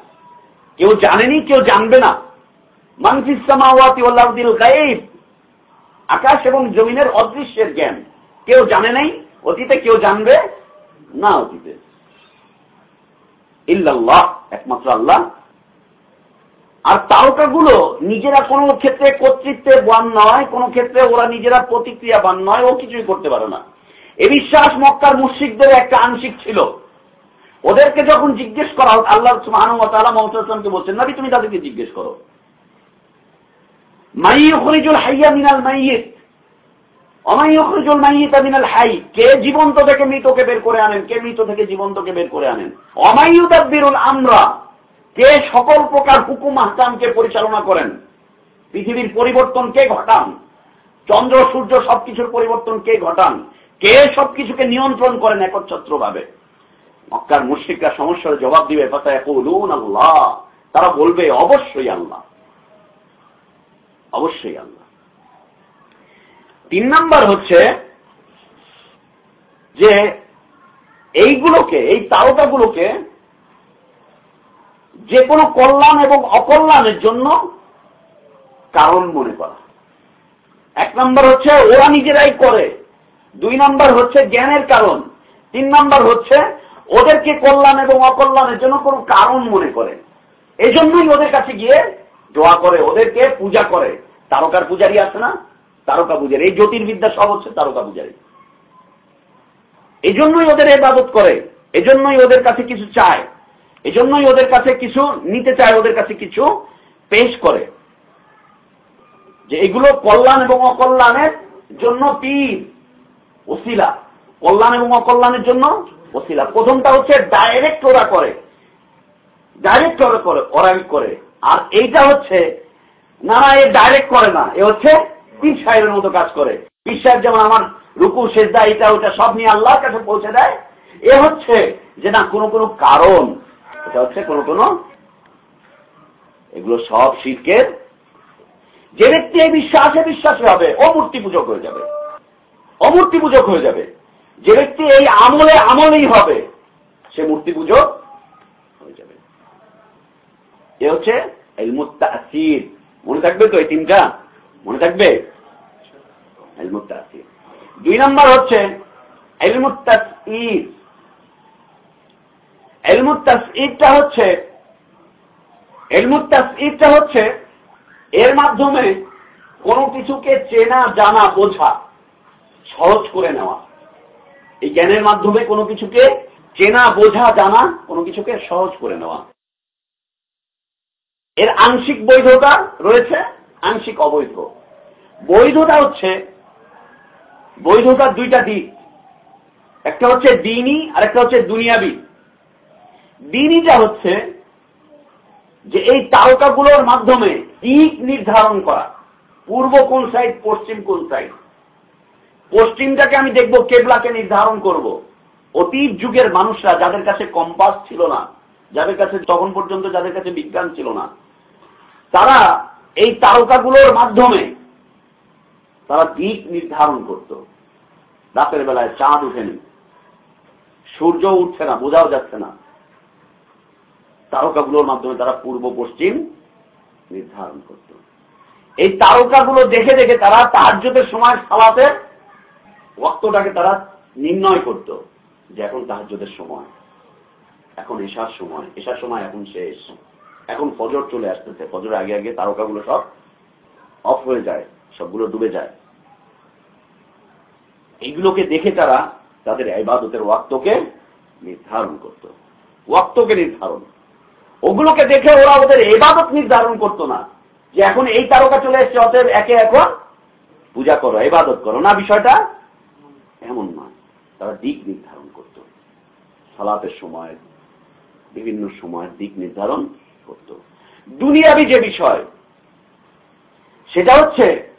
কেউ জানেনি, কেউ জানবে না। মানফিসামাওয়াতি ওয়াল্লাহদিল গাইব আকাশ এবং জমিনের অদৃশ্যের জ্ঞান। কেউ জানে নাই, অতীতে কেউ জানবে না অতীতে। ইল্লাল্লাহ, একমাত্র আল্লাহ। আর তারকাগুলো নিজেরা কোনো ক্ষেত্রে কর্তৃত্বে বান নয়, কোনো ক্ষেত্রে ওরা নিজেরা প্রতিক্রিয়া বান নয়, ও কিছুই করতে পারে না। এ বিশ্বাস মক্কার মুশ্রিকদের একটা আংশিক ছিল। ওদেরকে যখন জিজ্ঞেস করা হোক, আল্লাহ সুহানুমতালা বলছেন, নাবি, তুমি তাদেরকে জিজ্ঞেস করো। হাইয়া মিনাল মিনাল হাই? কে জীবন্ত থেকে মৃতকে বের করে আনেন? কে মৃত থেকে জীবন্তকে বের করে আনেন? আমরা? কে সকল প্রকার হুকুম আহকামকে পরিচালনা করেন? পৃথিবীর পরিবর্তন কে ঘটান? চন্দ্র, সূর্য, সবকিছুর পরিবর্তন কে ঘটান? কে সবকিছুকে নিয়ন্ত্রণ করেন একচ্ছত্র ভাবে মক্কার মুশ্রিকরা সমস্যার জবাব দিবে আল্লাহ। তারা বলবে, অবশ্যই আল্লাহ। অবশ্যই আল্লাহ। তিন নাম্বার হচ্ছে যে, এইগুলোকে, এই তারকাগুলোকে যে কোনো কল্যাণ এবং অকল্যাণের জন্য কারণ মনে করা। এক নম্বর হচ্ছে, ওরা নিজেরাই করে। দুই নাম্বার হচ্ছে জ্ঞানের কারণ। তিন নাম্বার হচ্ছে ওদেরকে কল্যাণ এবং অকল্যাণের জন্য কোনো কারণ মনে করে। এই জন্যই ওদের কাছে গিয়ে দোয়া করে, ওদেরকে পূজা করে। তারকার পূজারি আছে না? তারকা পূজারি এই জ্যোতির্বিদ্যা সব হচ্ছে তারকা পূজারি এই জন্যই ওদের এবাদত করে, এজন্যই ওদের কাছে কিছু চায়, এজন্যই ওদের কাছে কিছু নিতে চায়, ওদের কাছে কিছু পেশ করে। যে এগুলো কল্যাণ এবং অকল্যাণের জন্য পীর ওসিলা, কল্যাণ এবং অকল্যাণের জন্য ওসিলা। প্রথমটা হচ্ছে ডাইরেক্ট ওরা করে। ডাইরেক্ট ওরা করে ওরা করে। আর এইটা হচ্ছে, না না, এ ডাইরেক্ট করে না, এ হচ্ছে পীর সাহেবের মতো কাজ করে। পীর সাহেব যেমন আমার রুকু, সেজদা এটা ওটা সব নিয়ে আল্লাহর কাছে পৌঁছে দেয়, এ হচ্ছে যে না, কোনো কোনো কারণ, এটা হচ্ছে কোনো কোনো, এগুলো সব শিল্পের যে ব্যক্তি এই বিশ্বাসে বিশ্বাসী হবে, ও মূর্তি পূজক হয়ে যাবে। অমূর্তি পূজক হয়ে যাবে। যে ব্যক্তি এই আমলে আমলেই হবে, সে মূর্তি পূজক হয়ে যাবে। এ হচ্ছে এলমুত্তাসির মনে থাকবে তো এই তিনটা? মনে থাকবে? দুই নম্বর হচ্ছে এর মাধ্যমে কোনো কিছুকে চেনা, জানা, বোঝা সহজ করে নেওয়া। এই জ্ঞানের মাধ্যমে কোনো কিছুকে চেনা, বোঝা, জানা, কোনো কিছুকে সহজ করে নেওয়া। এর আংশিক বৈধতা রয়েছে, আংশিক অবৈধ। বৈধতা হচ্ছে, বৈধতার দুইটা দিক। একটা হচ্ছে দিনই আর একটা হচ্ছে দুনিয়াবি। দিনইটা হচ্ছে যে এই তারকাগুলোর মাধ্যমে দিক নির্ধারণ করা। পূর্ব কোন সাইড পশ্চিম কোন সাইড পশ্চিমটাকে আমি দেখব, কেবলাকে নির্ধারণ করব। অতীত যুগের মানুষরা যাদের কাছে কম্পাস ছিল না, যাদের কাছে তখন পর্যন্ত যাদের কাছে বিজ্ঞান ছিল না, তারা এই তারকাগুলোর মাধ্যমে তারা দিক নির্ধারণ করত। রাতের বেলায় চাঁদ উঠেনি। সূর্য উঠছে না, বোঝাও যাচ্ছে না। তারকাগুলোর মাধ্যমে তারা পূর্ব পশ্চিম নির্ধারণ করত। এই তারকাগুলো দেখে দেখে তারা তাহাজ্যতের সময় সালাতে রক্তটাকে তারা নির্ণয় করত যে এখন তাহাজ্যতের সময়। এখন এসার সময়। এসার সময় এখন শেষ। এখন ফজর চলে আসতেছে। ফজর আগে আগে তারকাগুলো সব অফ হয়ে যায়, সবগুলো ডুবে যায়। এইগুলোকে দেখে তারা তাদের ইবাদতের ওয়াক্তকে নির্ধারণ করত। ওয়াক্তকে নির্ধারণ। ওগুলোকে দেখে ওরা ওদের এবাদত নির্ধারণ করতো না। যে এখন এই তারকা চলে এসছে, অতএব একে এখন পূজা করো এবাদত করো। না, বিষয়টা এমন নয়। তারা দিক নির্ধারণ করত। সালাতের সময়, বিভিন্ন সময় দিক নির্ধারণ করত। দুনিয়াবি যে বিষয়, সেটা হচ্ছে,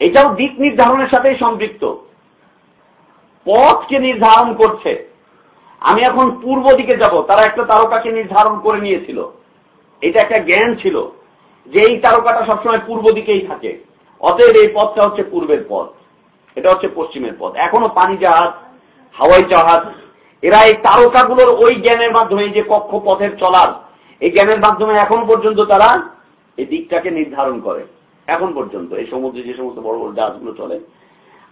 এটাও দিক নির্ধারণের সাথেই সম্পৃক্ত। পথকে নির্ধারণ করছে। আমি এখন পূর্ব দিকে যাব। তারা একটা তারকাকে নির্ধারণ করে নিয়েছিল। এটা একটা জ্ঞান ছিল যে এই তারকাটা সবসময় পূর্ব দিকেই থাকে। অতএব এই পথটা হচ্ছে পূর্বের পথ। এটা হচ্ছে পশ্চিমের পথ। এখনও পানি জাহাজ, হাওয়াই জাহাজ, এরা এই তারকাগুলোর ওই জ্ঞানের মাধ্যমে যে কক্ষ পথের চলার, এই জ্ঞানের মাধ্যমে এখন পর্যন্ত তারা এই দিকটাকে নির্ধারণ করে। এখন পর্যন্ত এই সমুদ্রে যে সমস্ত বড় বড় জাহাজগুলো চলে।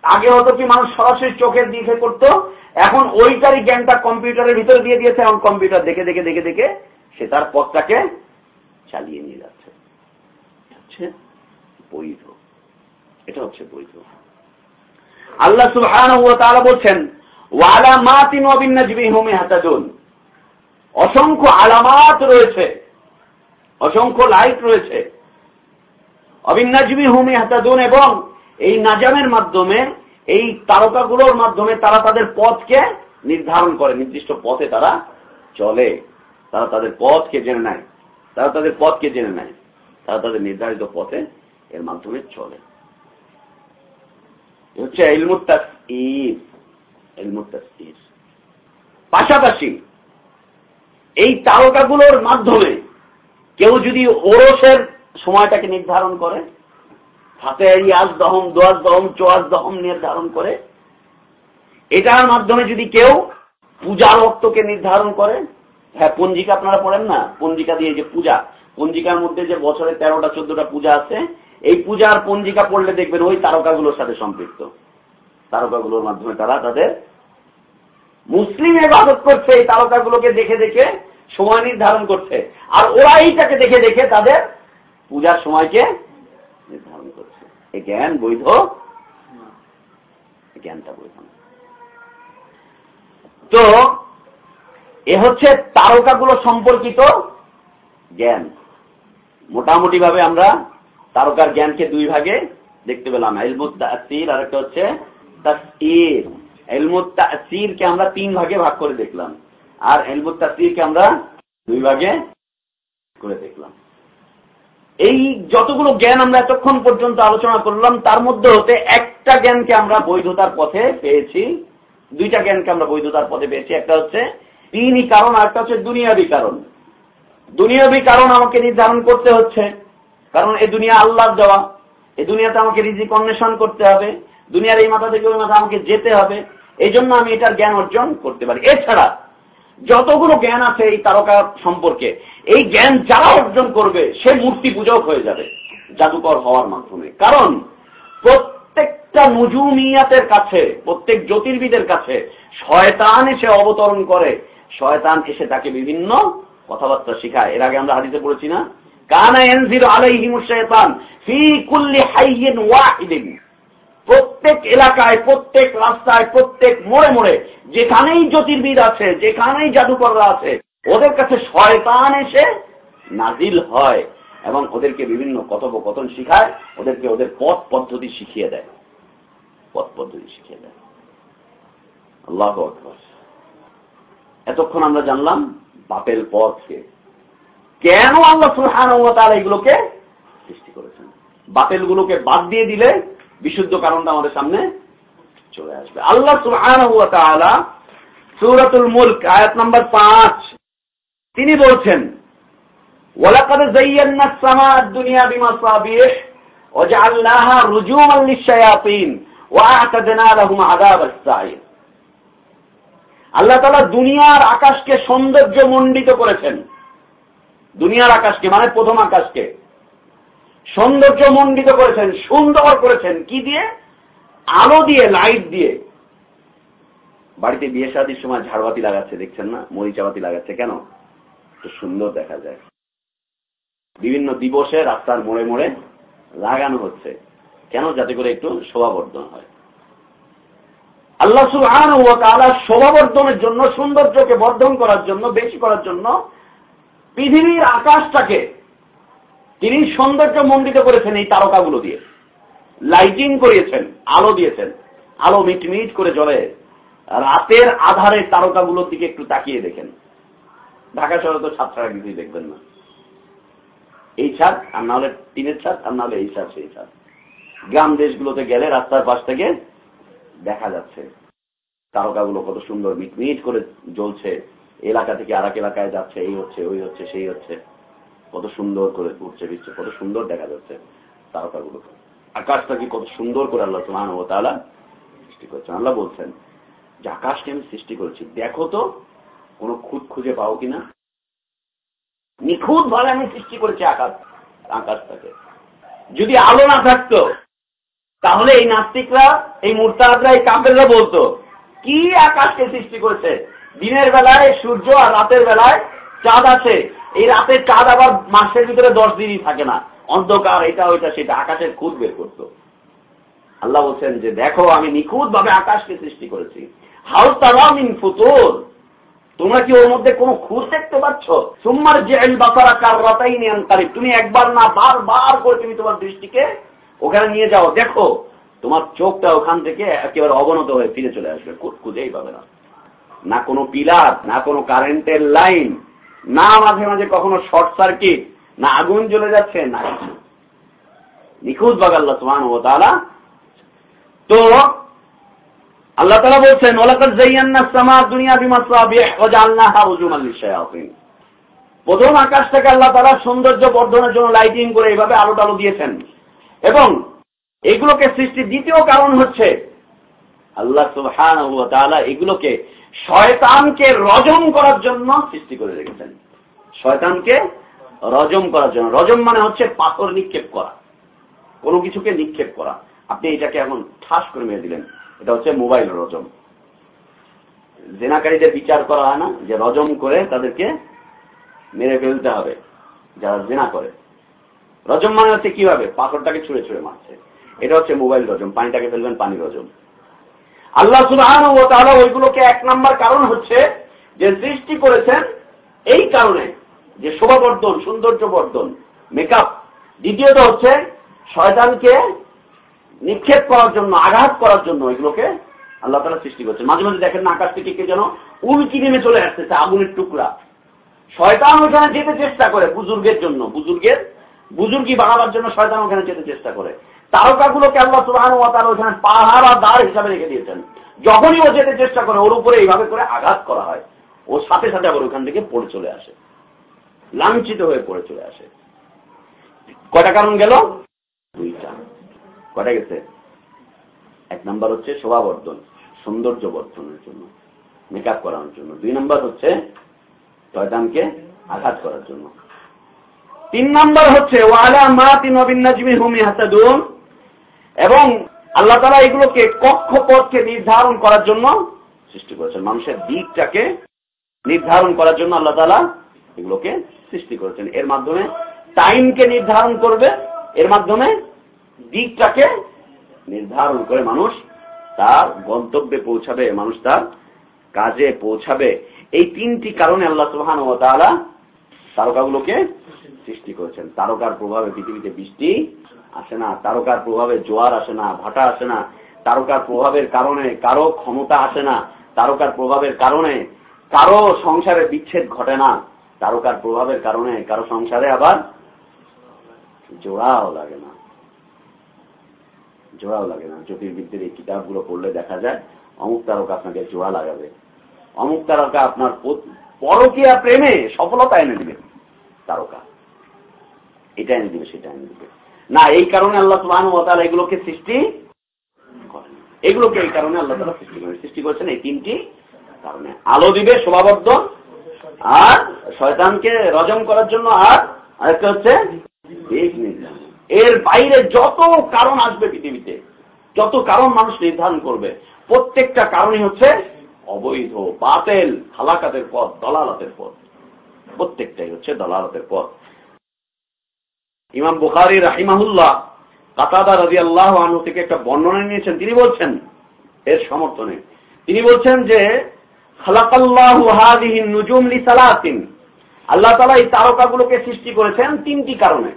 আগে হতো কি মানুষ সরাসরি চোখের দিকে করত, এখন ওইটারই জ্ঞানটা কম্পিউটারের ভিতরে দিয়ে দিয়েছে এবং কম্পিউটার দেখে দেখে দেখে দেখে সে তার পথটাকে চালিয়ে নিয়ে যাচ্ছে। বৈধ। এটা হচ্ছে বৈধ। আল্লাহ তাআলা বলছেন ওয়ালামাতিন ওয়া বিন্নাজমিহুম ইয়াহতাদুন অসংখ্য আলামাত রয়েছে, অসংখ্য লাইট রয়েছে। অবিন্নাজমি হুমি হাতাদুন এবং এই নাজামের মাধ্যমে, এই তারকাগুলোর মাধ্যমে তারা তাদের পথকে নির্ধারণ করে, নির্দিষ্ট পথে তারা চলে। তারা তাদের পথকে জেনে নেয়। তারা তাদের পথকে জেনে নেয়। তারা তাদের নির্ধারিত পথে এর মাধ্যমে চলে। হচ্ছে পাশাপাশি এই তারকাগুলোর মাধ্যমে কেউ যদি ওরসের সময়টাকে নির্ধারণ করে, হাতে ইয়াজ দহম দোয়াজ দহম চোয়াজ দহম নির্ধারণ করে, এটার মাধ্যমে যদি কেউ পূজার রক্তকে নির্ধারণ করে হ্যাঁ পঞ্জিকা আপনারা পড়েন না? পঞ্জিকা দিয়ে যে পূজা, পঞ্জিকার মধ্যে যে বছরে তেরোটা, চোদ্দটা পূজা আছে এই পূজার পঞ্জিকা পড়লে দেখবেন ওই তারকাগুলোর সাথে সম্পৃক্ত। তারকাগুলোর মাধ্যমে তারা তাদের মুসলিম এবাদত করছে, এই তারকাগুলোকে দেখে দেখে সময় নির্ধারণ করছে। আর ওরা এইটাকে দেখে দেখে তাদের পূজার সময়কে নির্ধারণ করছে। এই জ্ঞান বৈধ জ্ঞানটা বৈধ তো এ হচ্ছে তারকাগুলো সম্পর্কিত জ্ঞান। মোটামুটি ভাবে আমরা তারকার জ্ঞানকে দুই ভাগে দেখতে পেলাম। এলমুদ তাসির আর একটা হচ্ছে তাসির এলমুদ তাসিরকে আমরা তিন ভাগে ভাগ করে দেখলাম। আর এলমুদ তাসিরকে আমরা দুই ভাগে করে দেখলাম। এই যতগুলো জ্ঞান আমরা এতক্ষণ পর্যন্ত আলোচনা করলাম, তার মধ্যে হতে একটা জ্ঞানকে আমরা বৈধতার পথে পেয়েছি। দুইটা জ্ঞানকে আমরা বৈধতার পথে পেয়েছি। একটা হচ্ছে তিনই কারণ, আর একটা হচ্ছে দুনিয়াবি কারণ। দুনিয়াবি কারণ আমাকে নির্ধারণ করতে হচ্ছে। কারণ এই দুনিয়া আল্লাহ দেওয়া। এই দুনিয়াতে আমাকে রিজিক অন্বেষণ করতে হবে। দুনিয়ার এই মাথা থেকে ওই মাথা আমাকে যেতে হবে। এই জন্য আমি এটার জ্ঞান অর্জন করতে পারি। এছাড়া যতগুলো জ্ঞান আছে এই তারকা সম্পর্কে, এই জ্ঞান যারা অর্জন করবে, সে মূর্তি পূজক হয়ে যাবে, জাদুকর হওয়ার মাধ্যমে। কারণ প্রত্যেকটা নুজুমিয়াতের কাছে, প্রত্যেক জ্যোতির্বিদের কাছে শয়তান এসে অবতরণ করে। শয়তান এসে তাকে বিভিন্ন কথাবার্তা শিখায়। এর আগে আমরা হাদিসে পড়েছি না? প্রত্যেক এলাকায়, প্রত্যেক রাস্তায়, প্রত্যেক মোড়ে মোড়ে যেখানেই জ্যোতির্বিদ আছে, যেখানেই জাদুকররা আছে, ওদের কাছে শয়তান এসে নাজিল হয় এবং ওদেরকে বিভিন্ন কথোপকথন শিখায়, ওদেরকে ওদের পথ পদ্ধতি শিখিয়ে দেয়। পথ পদ্ধতি শিখিয়ে দেয়। আল্লাহ এতক্ষণ আমরা জানলাম বাপের পথকে কেন আল্লাহ সুলহান এগুলোকে সৃষ্টি করেছেন বাপেল গুলোকে বাদ দিয়ে দিলে বিশুদ্ধ কারণটা আমাদের সামনে চলে আসবে আল্লাহ সুলহান সুরাতুল মুল্ক আয়াত নম্বর পাঁচ তিনি বলছেন ওলাকাদ জাইয়ান্না সামা দুনিয়া বিমা সাবিহ وجعلناها رجوما للشياطين واعتدنا لهم عذاب السعير আল্লাহ তালা দুনিয়ার আকাশকে সৌন্দর্য মণ্ডিত করেছেন দুনিয়ার আকাশকে মানে প্রথম আকাশকে। সৌন্দর্য মণ্ডিত করেছেন, সুন্দর করেছেন। কি দিয়ে? আলো দিয়ে লাইট দিয়ে। বাড়িতে বিয়ে শাদির সময় ঝাড়বাতি লাগাচ্ছে, দেখছেন না? মরিচাবাতি লাগাচ্ছে। কেন? একটু সুন্দর দেখা যায়। বিভিন্ন দিবসে রাস্তার মোড়ে মোড়ে লাগানো হচ্ছে। কেন? যাতে করে একটু শোভাবর্ধন হয়। আল্লাহ সুলহান ও তালা শোভাবর্ধনের জন্য, সৌন্দর্যকে বর্ধন করার জন্য, বেশি করার জন্য পৃথিবীর আকাশটাকে তিনি সৌন্দর্য মণ্ডিত করেছেন এই তারকাগুলো দিয়ে। লাইটিং করিয়েছেন, আলো দিয়েছেন, আলো মিটমিট করে জ্বলে। রাতের আধারে তারকাগুলোর দিকে একটু তাকিয়ে দেখেন। ঢাকা শহরে তো ছাদ ছাড়া কিছুই দেখবেন না। এই ছাদ, আর না হলে টিনের ছাদ, আর না হলে এই ছাদ, সেই ছাদ। গ্রাম দেশগুলোতে গেলে রাস্তার পাশ থেকে দেখা যাচ্ছে, তারকাগুলো কত সুন্দর মিটমিট করে জ্বলছে। এলাকা থেকে আর এলাকায় যাচ্ছে, এই হচ্ছে, ওই হচ্ছে, সেই হচ্ছে। কত সুন্দর করে উঠছে দিচ্ছে কত সুন্দর দেখা যাচ্ছে তারকাগুলো। আকাশটাকে কত সুন্দর করে আল্লাহ সুহান ও তালা সৃষ্টি করছেন। আল্লাহ বলছেন যে আকাশকে আমি সৃষ্টি করেছি। দেখো তো, কোনো খুঁত খুঁজে পাও কিনা নিখুঁত ভাবে আমি সৃষ্টি করেছি আকাশ, আকাশটাকে। যদি আলো না থাকতো, তাহলে এই নাস্তিকরা, এই মূর্তাহাদরা এই কাপেররা বলতো, কি আকাশকে সৃষ্টি করেছে? দিনের বেলায় সূর্য আর রাতের বেলায় চাঁদ আছে। এই রাতের চাঁদ আবার মাসের ভিতরে দশ দিনই থাকে না। অন্ধকার, এটা, ওইটা, সেটা, আকাশের খুদ বের করতো। আল্লাহ বলছেন যে, দেখো, আমি নিখুঁত ভাবে আকাশকে সৃষ্টি করেছি। হাউ তারামিন ফুতুর। তোমরা কি ওর মধ্যে কোনো খুঁজ দেখতে পাচ্ছ? সুম্মার যে বাসারা কার রাতাই নিয়ন্তারি তুমি একবার না, বারবার করে তুমি তোমার দৃষ্টিকে ওখানে নিয়ে যাও। দেখো, তোমার চোখটা ওখান থেকে একেবারে অবনত হয়ে ফিরে চলে আসবে। খুঁজেই পাবে না। না কোনো পিলার, না কোনো কারেন্টের লাইন, না মাঝে মাঝে কখনো শর্ট সার্কিট, না আগুন জ্বলে যাচ্ছে, না কিছু। নিখুঁত বাগাল্লা সুমান ও তালা তো আল্লাহ তালা বলছেন প্রথম আকাশ থেকে আল্লাহ তালা সৌন্দর্য বর্ধনের জন্য লাইটিং করে এইভাবে আলো টালো দিয়েছেন। এবং এগুলোকে সৃষ্টি দ্বিতীয় কারণ হচ্ছে আল্লাহ সুবহান এগুলোকে শয়তানকে রজম করার জন্য সৃষ্টি করে রেখেছেন। শয়তানকে রজম করার জন্য। রজম মানে হচ্ছে পাথর নিক্ষেপ করা। কোনো কিছুকে নিক্ষেপ করা। আপনি এটাকে এখন ঠাস করে মেরে দিলেন। এটা হচ্ছে মোবাইল রজম। জেনাকারীদের বিচার করা হয় না যে রজম করে তাদেরকে মেরে ফেলতে হবে, যারা জেনা করে। রজম মানে হচ্ছে কীভাবে? পাথরটাকে ছুঁড়ে ছুঁড়ে মারছে এটা হচ্ছে মোবাইল রজম। পানিটাকে ফেলবেন, পানি রজম। আল্লাহ সুবাহ ও তাহলে ওইগুলোকে এক নাম্বার কারণ হচ্ছে যে সৃষ্টি করেছেন এই কারণে যে শোভাবর্ধন সৌন্দর্য বর্ধন মেকআপ দ্বিতীয়ত হচ্ছে শয়তানকে নিক্ষেপ করার জন্য, আঘাত করার জন্য এগুলোকে আল্লাহ তালা সৃষ্টি করছেন। মাঝে মাঝে দেখেন না আকাশ থেকে যেন উল্কি নেমে চলে আসতেছে, আগুনের টুকরা। শয়তান ওখানে যেতে চেষ্টা করে বুজুর্গের জন্য। বুজুর্গের বুজুর্গি বাড়াবার জন্য শয়তান ওখানে যেতে চেষ্টা করে। তারকাগুলোকে আল্লাহ সুবাহান ওখানে পাহাড়া দ্বার হিসাবে রেখে দিয়েছেন। যখনই ও যেতে চেষ্টা করে, ওর উপরে এইভাবে করে আঘাত করা হয়, ও সাথে সাথে আবার ওখান থেকে পড়ে চলে আসে। লাঞ্ছিত হয়ে পড়ে চলে আসে। কয়টা কারণ গেল? দুইটা। কয়টা গেছে? এক নাম্বার হচ্ছে শোভাবর্ধন সৌন্দর্য বর্ধনের জন্য মেকআপ করানোর জন্য। দুই নাম্বার হচ্ছে শয়তানকে আঘাত করার জন্য। তিন নাম্বার হচ্ছে, ওয়ালা মা তিন অবিন্নাজমি হুমি হাসাদুন এবং আল্লাহ তালা এগুলোকে কক্ষপথকে নির্ধারণ করার জন্য সৃষ্টি করেছেন। মানুষের দিকটাকে নির্ধারণ করার জন্য আল্লাহ তালা এগুলোকে সৃষ্টি করেছেন। এর মাধ্যমে টাইমকে নির্ধারণ করবে, এর মাধ্যমে দিকটাকে নির্ধারণ করে মানুষ তার গন্তব্যে পৌঁছাবে, মানুষ তার কাজে পৌঁছাবে। এই তিনটি কারণে আল্লাহ সুহান ও তালা তারকাগুলোকে সৃষ্টি করেছেন। তারকার প্রভাবে পৃথিবীতে বৃষ্টি আসে না, তারকার প্রভাবে জোয়ার আসে না, ভাটা আসে না, তারকার প্রভাবের কারণে কারও ক্ষমতা আসে না, তারকার প্রভাবের কারণে কারও সংসারে বিচ্ছেদ ঘটে না, তারকার প্রভাবের কারণে কারও সংসারে আবার জোড়াও লাগে না। জোড়াও লাগে না। জ্যোতির্বিদ্যের এই কিতাবগুলো পড়লে দেখা যায়, অমুক তারকা আপনাকে জোড়া লাগাবে। অমুক তারকা আপনার পরকিয়া প্রেমে সফলতা এনে দিবে, তারকা। এটা এনে দিবে, সেটা এনে দিবে। না, এই কারণে আল্লাহ সুবাহ এগুলোকে সৃষ্টি করেন। এগুলোকে এই কারণে আল্লাহ তালা সৃষ্টি করেন। সৃষ্টি করেছেন এই তিনটি কারণে। আলো দিবে, শোভাবদ্ধ, আর শয়তানকে রজম করার জন্য আর আরেকটা হচ্ছে এর বাইরে যত কারণ আসবে পৃথিবীতে, যত কারণ মানুষ নির্ধারণ করবে, প্রত্যেকটা কারণই হচ্ছে অবৈধ, বাতেল, হালাকাতের পথ, দলালতের পথ। প্রত্যেকটাই হচ্ছে দলালতের পথ। ইমাম বুখারি রাহিমাহুল্লাহ কাতাদা রাজি আল্লাহ আনু থেকে একটা বর্ণনা নিয়েছেন। তিনি বলছেন, এর সমর্থনে তিনি বলছেন যে আল্লাহ তালা এই তারকাগুলোকে সৃষ্টি করেছেন তিনটি কারণে।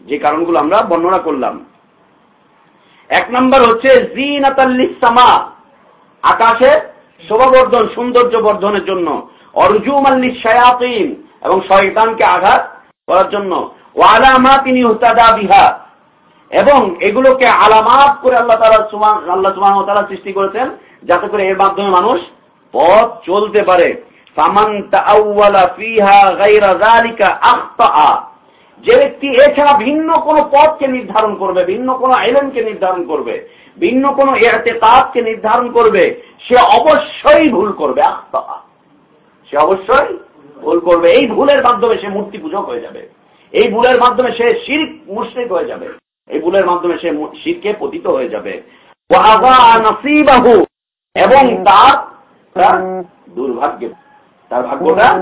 যে কারণগুলো আমরা বর্ণনা করলাম। এক নম্বর হচ্ছে জিনাতাল্লিসামা আকাশে শোভাবর্ধন সৌন্দর্য বর্ধনের জন্য। অর্জুম আল্লি শায়াতিন এবং শয়তানকে আঘাত করার জন্য। ওয়ালামা তিনি হুতাদা বিহা। এবং এগুলোকে আলামাত করে আল্লাহ তালা আল্লাহ সুমান তালা সৃষ্টি করেছেন যাতে করে এর মাধ্যমে মানুষ পথ চলতে পারে। সামান আখতা যে ব্যক্তি এছাড়া ভিন্ন কোনো পথকে নির্ধারণ করবে, ভিন্ন কোনো আইলেনকে নির্ধারণ করবে, ভিন্ন কোনো এতেকাতকে নির্ধারণ করবে, সে অবশ্যই ভুল করবে আত্মা সে অবশ্যই ভুল করবে। এই ভুলের মাধ্যমে সে মূর্তি পূজক হয়ে যাবে। এই ভুলের মাধ্যমে সে শির মুশ্রিক হয়ে যাবে। এই ভুলের মাধ্যমে সে শিরকে পতিত হয়ে যাবে। এবং তার দুর্ভাগ্য, তার ভাগ্যটা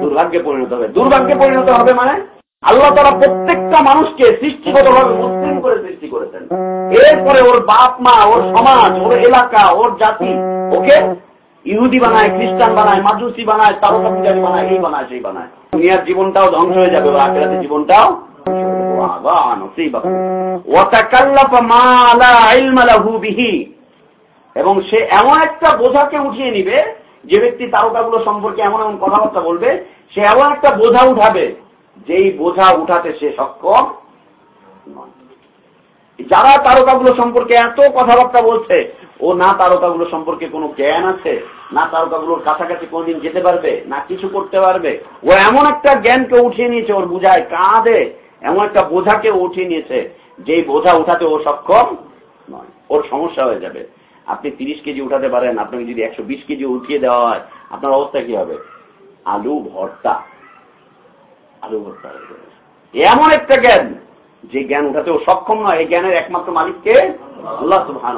দুর্ভাগ্যে পরিণত হবে। দুর্ভাগ্যে পরিণত হবে মানে আল্লাহ তারা প্রত্যেকটা মানুষকে সৃষ্টিগত ভাবে মুসলিম করে সৃষ্টি করেছেন। এরপরে ওর বাপ মা ওর সমাজ, ওর এলাকা, ওর জাতি ওকে ইহুদি বানায়, খ্রিস্টান বানায় মাজুসি বানায় তারকা পূজারি বানায়, এই বানায়, সেই বানায়। দুনিয়ার জীবনটাও ধ্বংস হয়ে যাবে ওর আখেরাতের জীবনটাও এবং সে এমন একটা বোঝাকে উঠিয়ে নিবে, যে ব্যক্তি তারকাগুলো সম্পর্কে এমন এমন কথাবার্তা বলবে, সে এমন একটা বোঝা উঠাবে, যেই বোঝা উঠাতে সে সক্ষম যারা তারকাগুলো সম্পর্কে এত কথাবার্তা বলছে ও না তারকাগুলো সম্পর্কে কোনো জ্ঞান আছে? না তারকাগুলোর কাছাকাছি কোনদিন যেতে পারবে? না কিছু করতে পারবে? ও এমন একটা জ্ঞানকে উঠিয়ে নিয়েছে, ওর বুঝায় কাঁদে এমন একটা বোঝাকে উঠিয়ে নিয়েছে, যেই বোঝা উঠাতে ও সক্ষম নয়। ওর সমস্যা হয়ে যাবে। আপনি তিরিশ কেজি উঠাতে পারেন, আপনাকে যদি একশো বিশ কেজি উঠিয়ে দেওয়া হয়, আপনার অবস্থা কি হবে? আলু ভর্তা। আলু ভর্তা এমন একটা জ্ঞান। যে জ্ঞান উঠাতে ও সক্ষম নয়, এই জ্ঞানের একমাত্র মালিককে আল্লাহ সুহান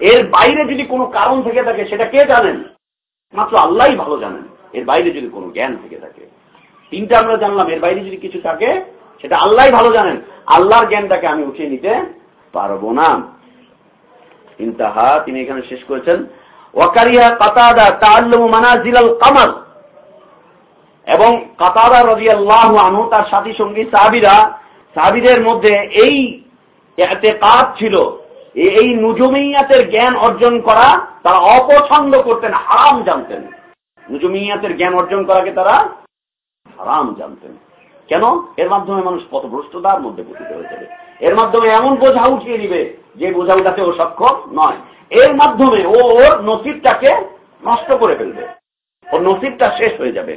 এর বাইরে যদি কোনো কারণ থেকে থাকে, সেটা কে জানেন? মাত্র আল্লাহ ভালো জানেন, এর বাইরে যদি কোনো জ্ঞান থেকে থাকে। তিনটা আমরা জানলাম, এর বাইরে যদি কিছু থাকে, সেটা আল্লাহ ভালো জানেন। আল্লাহর জ্ঞানটাকে আমি উঠিয়ে নিতে পারব না। ইন্তাহা, তিনি এখানে শেষ করেছেন। ওয়াকারিয়া কাতাদা তাল্লু মানাজিলাল কামাল। এবং কাতাদা রবি আল্লাহ আনু তার সাথী সঙ্গী সাহাবিরা সাহাবিদের মধ্যে এই কাজ ছিল এই নুজমিয়াতের জ্ঞান অর্জন করা তারা অপছন্দ করতেন, হারাম জানতেন। নুজমিয়াতের জ্ঞান অর্জন করাকে তারা হারাম জানতেন। কেন? এর মাধ্যমে মানুষ পথভ্রষ্টতার মধ্যে পতিত হয়ে যাবে। এর মাধ্যমে এমন বোঝা উঠিয়ে নিবে যে বোঝা উঠাতে ও সক্ষম নয়। এর মাধ্যমে ও ওর নসিবটাকে নষ্ট করে ফেলবে। ওর নসিবটা শেষ হয়ে যাবে।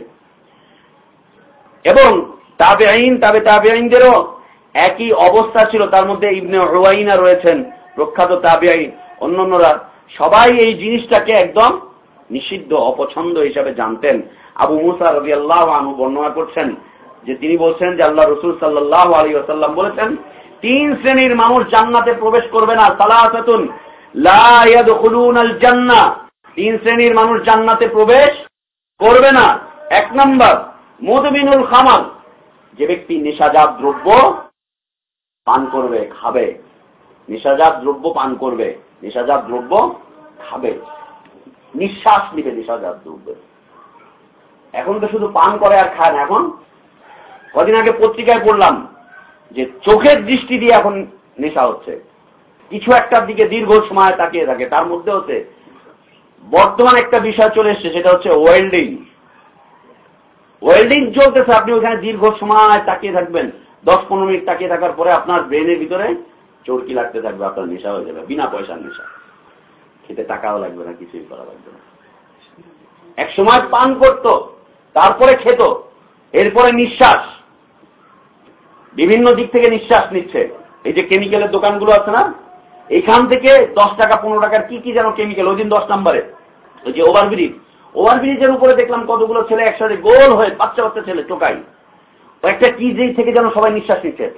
এবং তাবে আইন তাবে তাবে আইনদেরও একই অবস্থা ছিল, তার মধ্যে ইবনে রোয়াইনা রয়েছেন, প্রখ্যাত তাবে আইন অন্যান্যরা। সবাই এই জিনিসটাকে একদম নিষিদ্ধ, অপছন্দ হিসাবে জানতেন। আবু মুসা রবি আল্লাহ আনু বর্ণনা করছেন যে তিনি বলছেন যে আল্লাহ রসুল সাল্লাহ আলী আসাল্লাম বলেছেন, তিন শ্রেণির মানুষ জান্নাতে প্রবেশ করবে না সালাহাতুন জান্না। তিন শ্রেণির মানুষ জান্নাতে প্রবেশ করবে না। এক নম্বর মধুবিনুল খামাল, যে ব্যক্তি নেশাজাত দ্রব্য পান করবে, খাবে। নেশাজাত দ্রব্য পান করবে, নেশাজাত দ্রব্য খাবে। নিঃশ্বাস নিবে নেশাজাত দ্রব্য এখন তো শুধু পান করে আর খায় না, এখন কদিন আগে পত্রিকায় পড়লাম যে চোখের দৃষ্টি দিয়ে এখন নেশা হচ্ছে। কিছু একটার দিকে দীর্ঘ সময় তাকিয়ে থাকে, তার মধ্যে হচ্ছে বর্তমান একটা বিষয় চলে এসছে, সেটা হচ্ছে ওয়েল্ডিং ওয়েল্ডিং চলতেছে, আপনি ওখানে দীর্ঘ সময় তাকিয়ে থাকবেন। দশ পনেরো মিনিট তাকিয়ে থাকার পরে আপনার ব্রেনের ভিতরে চরকি লাগতে থাকবে, আপনার নেশা হয়ে যাবে, বিনা পয়সার নেশা। খেতে টাকাও লাগবে না, কিছুই করা লাগবে না। এক সময় পান করত, তারপরে খেত, এরপরে নিঃশ্বাস। বিভিন্ন দিক থেকে নিঃশ্বাস নিচ্ছে। এই যে কেমিক্যালের দোকানগুলো আছে না, এখান থেকে দশ টাকা, পনেরো টাকার কি কি যেন কেমিক্যাল ওই দিন দশ নম্বরে। ওই যে ওভারব্রিজ ওভারব্রিজের উপরে দেখলাম কতগুলো ছেলে একসাথে গোল হয়ে বাচ্চা বাচ্চা ছেলে টোকাই। একটা কি যেই থেকে যেন সবাই নিঃশ্বাস নিচ্ছে।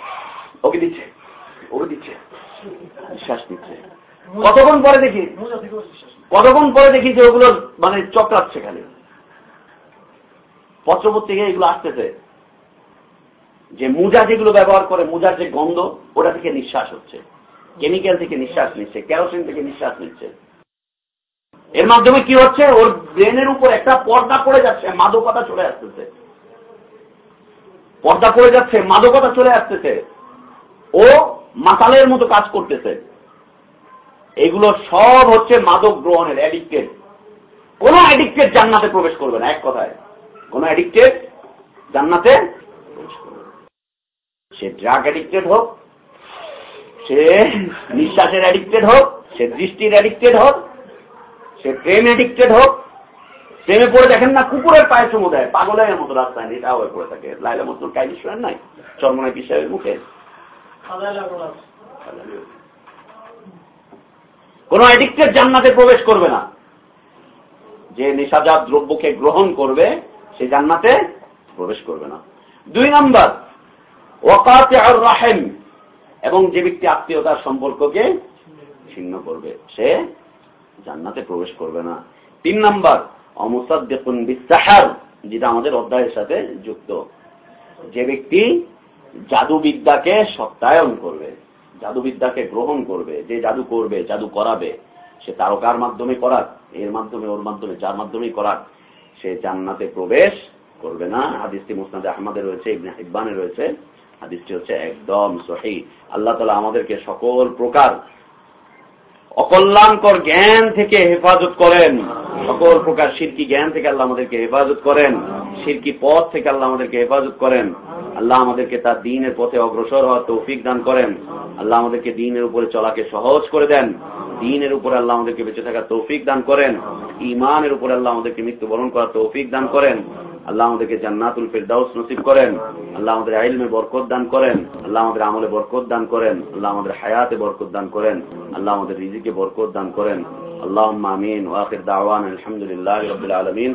ওকে দিচ্ছে। ওকে দিচ্ছে। নিঃশ্বাস নিচ্ছে। কতক্ষণ পরে দেখি? কতক্ষণ পরে দেখি যে ওগুলো মানে চক্রাচ্ছে খালি। পত্রপত্রিকা এগুলো আসতেছে। যে মোজা যেগুলো ব্যবহার করে মোজার যে গন্ধ ওটা থেকে নিঃশ্বাস হচ্ছে। কেমিক্যাল থেকে নিঃশ্বাস নিচ্ছে ক্যারোসিন থেকে নিঃশ্বাস নিচ্ছে। এর মাধ্যমে কি হচ্ছে? ওর ব্রেনের উপর একটা পর্দা পড়ে যাচ্ছে মাদকতা চলে আসতেছে। পর্দা পড়ে যাচ্ছে, মাদকতা চলে আসতেছে। ও মাতালের মতো কাজ করতেছে। এগুলো সব হচ্ছে মাদক গ্রহণের অ্যাডিক্টেড কোন অ্যাডিক্টেড জান্নাতে প্রবেশ করবে না, এক কথায়। কোন অ্যাডিক্টেড জান্নাতে সে ড্রাগ অ্যাডিক্টেড হোক, সে নিঃশ্বাসের অ্যাডিক্টেড হোক, সে দৃষ্টির অ্যাডিক্টেড হোক, সে প্রেম অ্যাডিক্টেড হোক প্রেমে পড়ে দেখেন না কুকুরের পায়ে চুমু দেয়। পাগলের মতো রাস্তায় এটা হয়ে পড়ে থাকে। লাইলা মতন কাহিনী শোনেন নাই? চরমনায় পিসাবের মুখে? কোন অ্যাডিক্টেড জান্নাতে প্রবেশ করবে না। যে নেশাজাত দ্রব্যকে গ্রহণ করবে সে জান্নাতে প্রবেশ করবে না। দুই নম্বর ওয়াকাতে আর রাহেম এবং যে ব্যক্তি আত্মীয়তার সম্পর্ককে ছিন্ন করবে সে জান্নাতে প্রবেশ করবে না। তিন নম্বর অমুসাদ্দেকুন বিশ্বাহার যেটা আমাদের অধ্যায়ের সাথে যুক্ত। যে ব্যক্তি জাদুবিদ্যাকে সত্যায়ন করবে, জাদুবিদ্যাকে গ্রহণ করবে, যে জাদু করবে, জাদু করাবে, সে তারকার মাধ্যমে করাক, এর মাধ্যমে, ওর মাধ্যমে, যার মাধ্যমেই করাক, সে জান্নাতে প্রবেশ করবে না। হাদিসটি মুসনাদে আহমদে রয়েছে, ইবনে রয়েছে। হাদিসটি হচ্ছে একদম সহি। আল্লাহ তালা আমাদেরকে সকল প্রকার অকল্যাণকর জ্ঞান থেকে হেফাজত করেন। সকল প্রকার শিরকি জ্ঞান থেকে আল্লাহ আমাদেরকে হেফাজত করেন। শিরকি পথ থেকে আল্লাহ আমাদেরকে হেফাজত করেন। আল্লাহ আমাদেরকে তার দিনের পথে অগ্রসর হওয়ার তৌফিক দান করেন। আল্লাহ আমাদেরকে দিনের উপরে চলাকে সহজ করে দেন। দিনের উপরে আল্লাহ আমাদেরকে বেঁচে থাকার তৌফিক দান করেন। ইমানের উপরে আল্লাহ আমাদেরকে মৃত্যুবরণ করার তৌফিক দান করেন। আল্লাহ আমাদেরকে জান্নাতুল ফেরদাউস নসিব করেন। আল্লাহ আমাদের আইলমে বরকত দান করেন। আল্লাহ আমাদের আমলে বরকত দান করেন। আল্লাহ আমাদের হায়াতে বরকত দান করেন। আল্লাহ আমাদের রিজিকে বরকত দান করেন। আল্লাহ আমিন। ওয়াকির দাওয়ান আলহামদুলিল্লাহ রবিল আলমিন।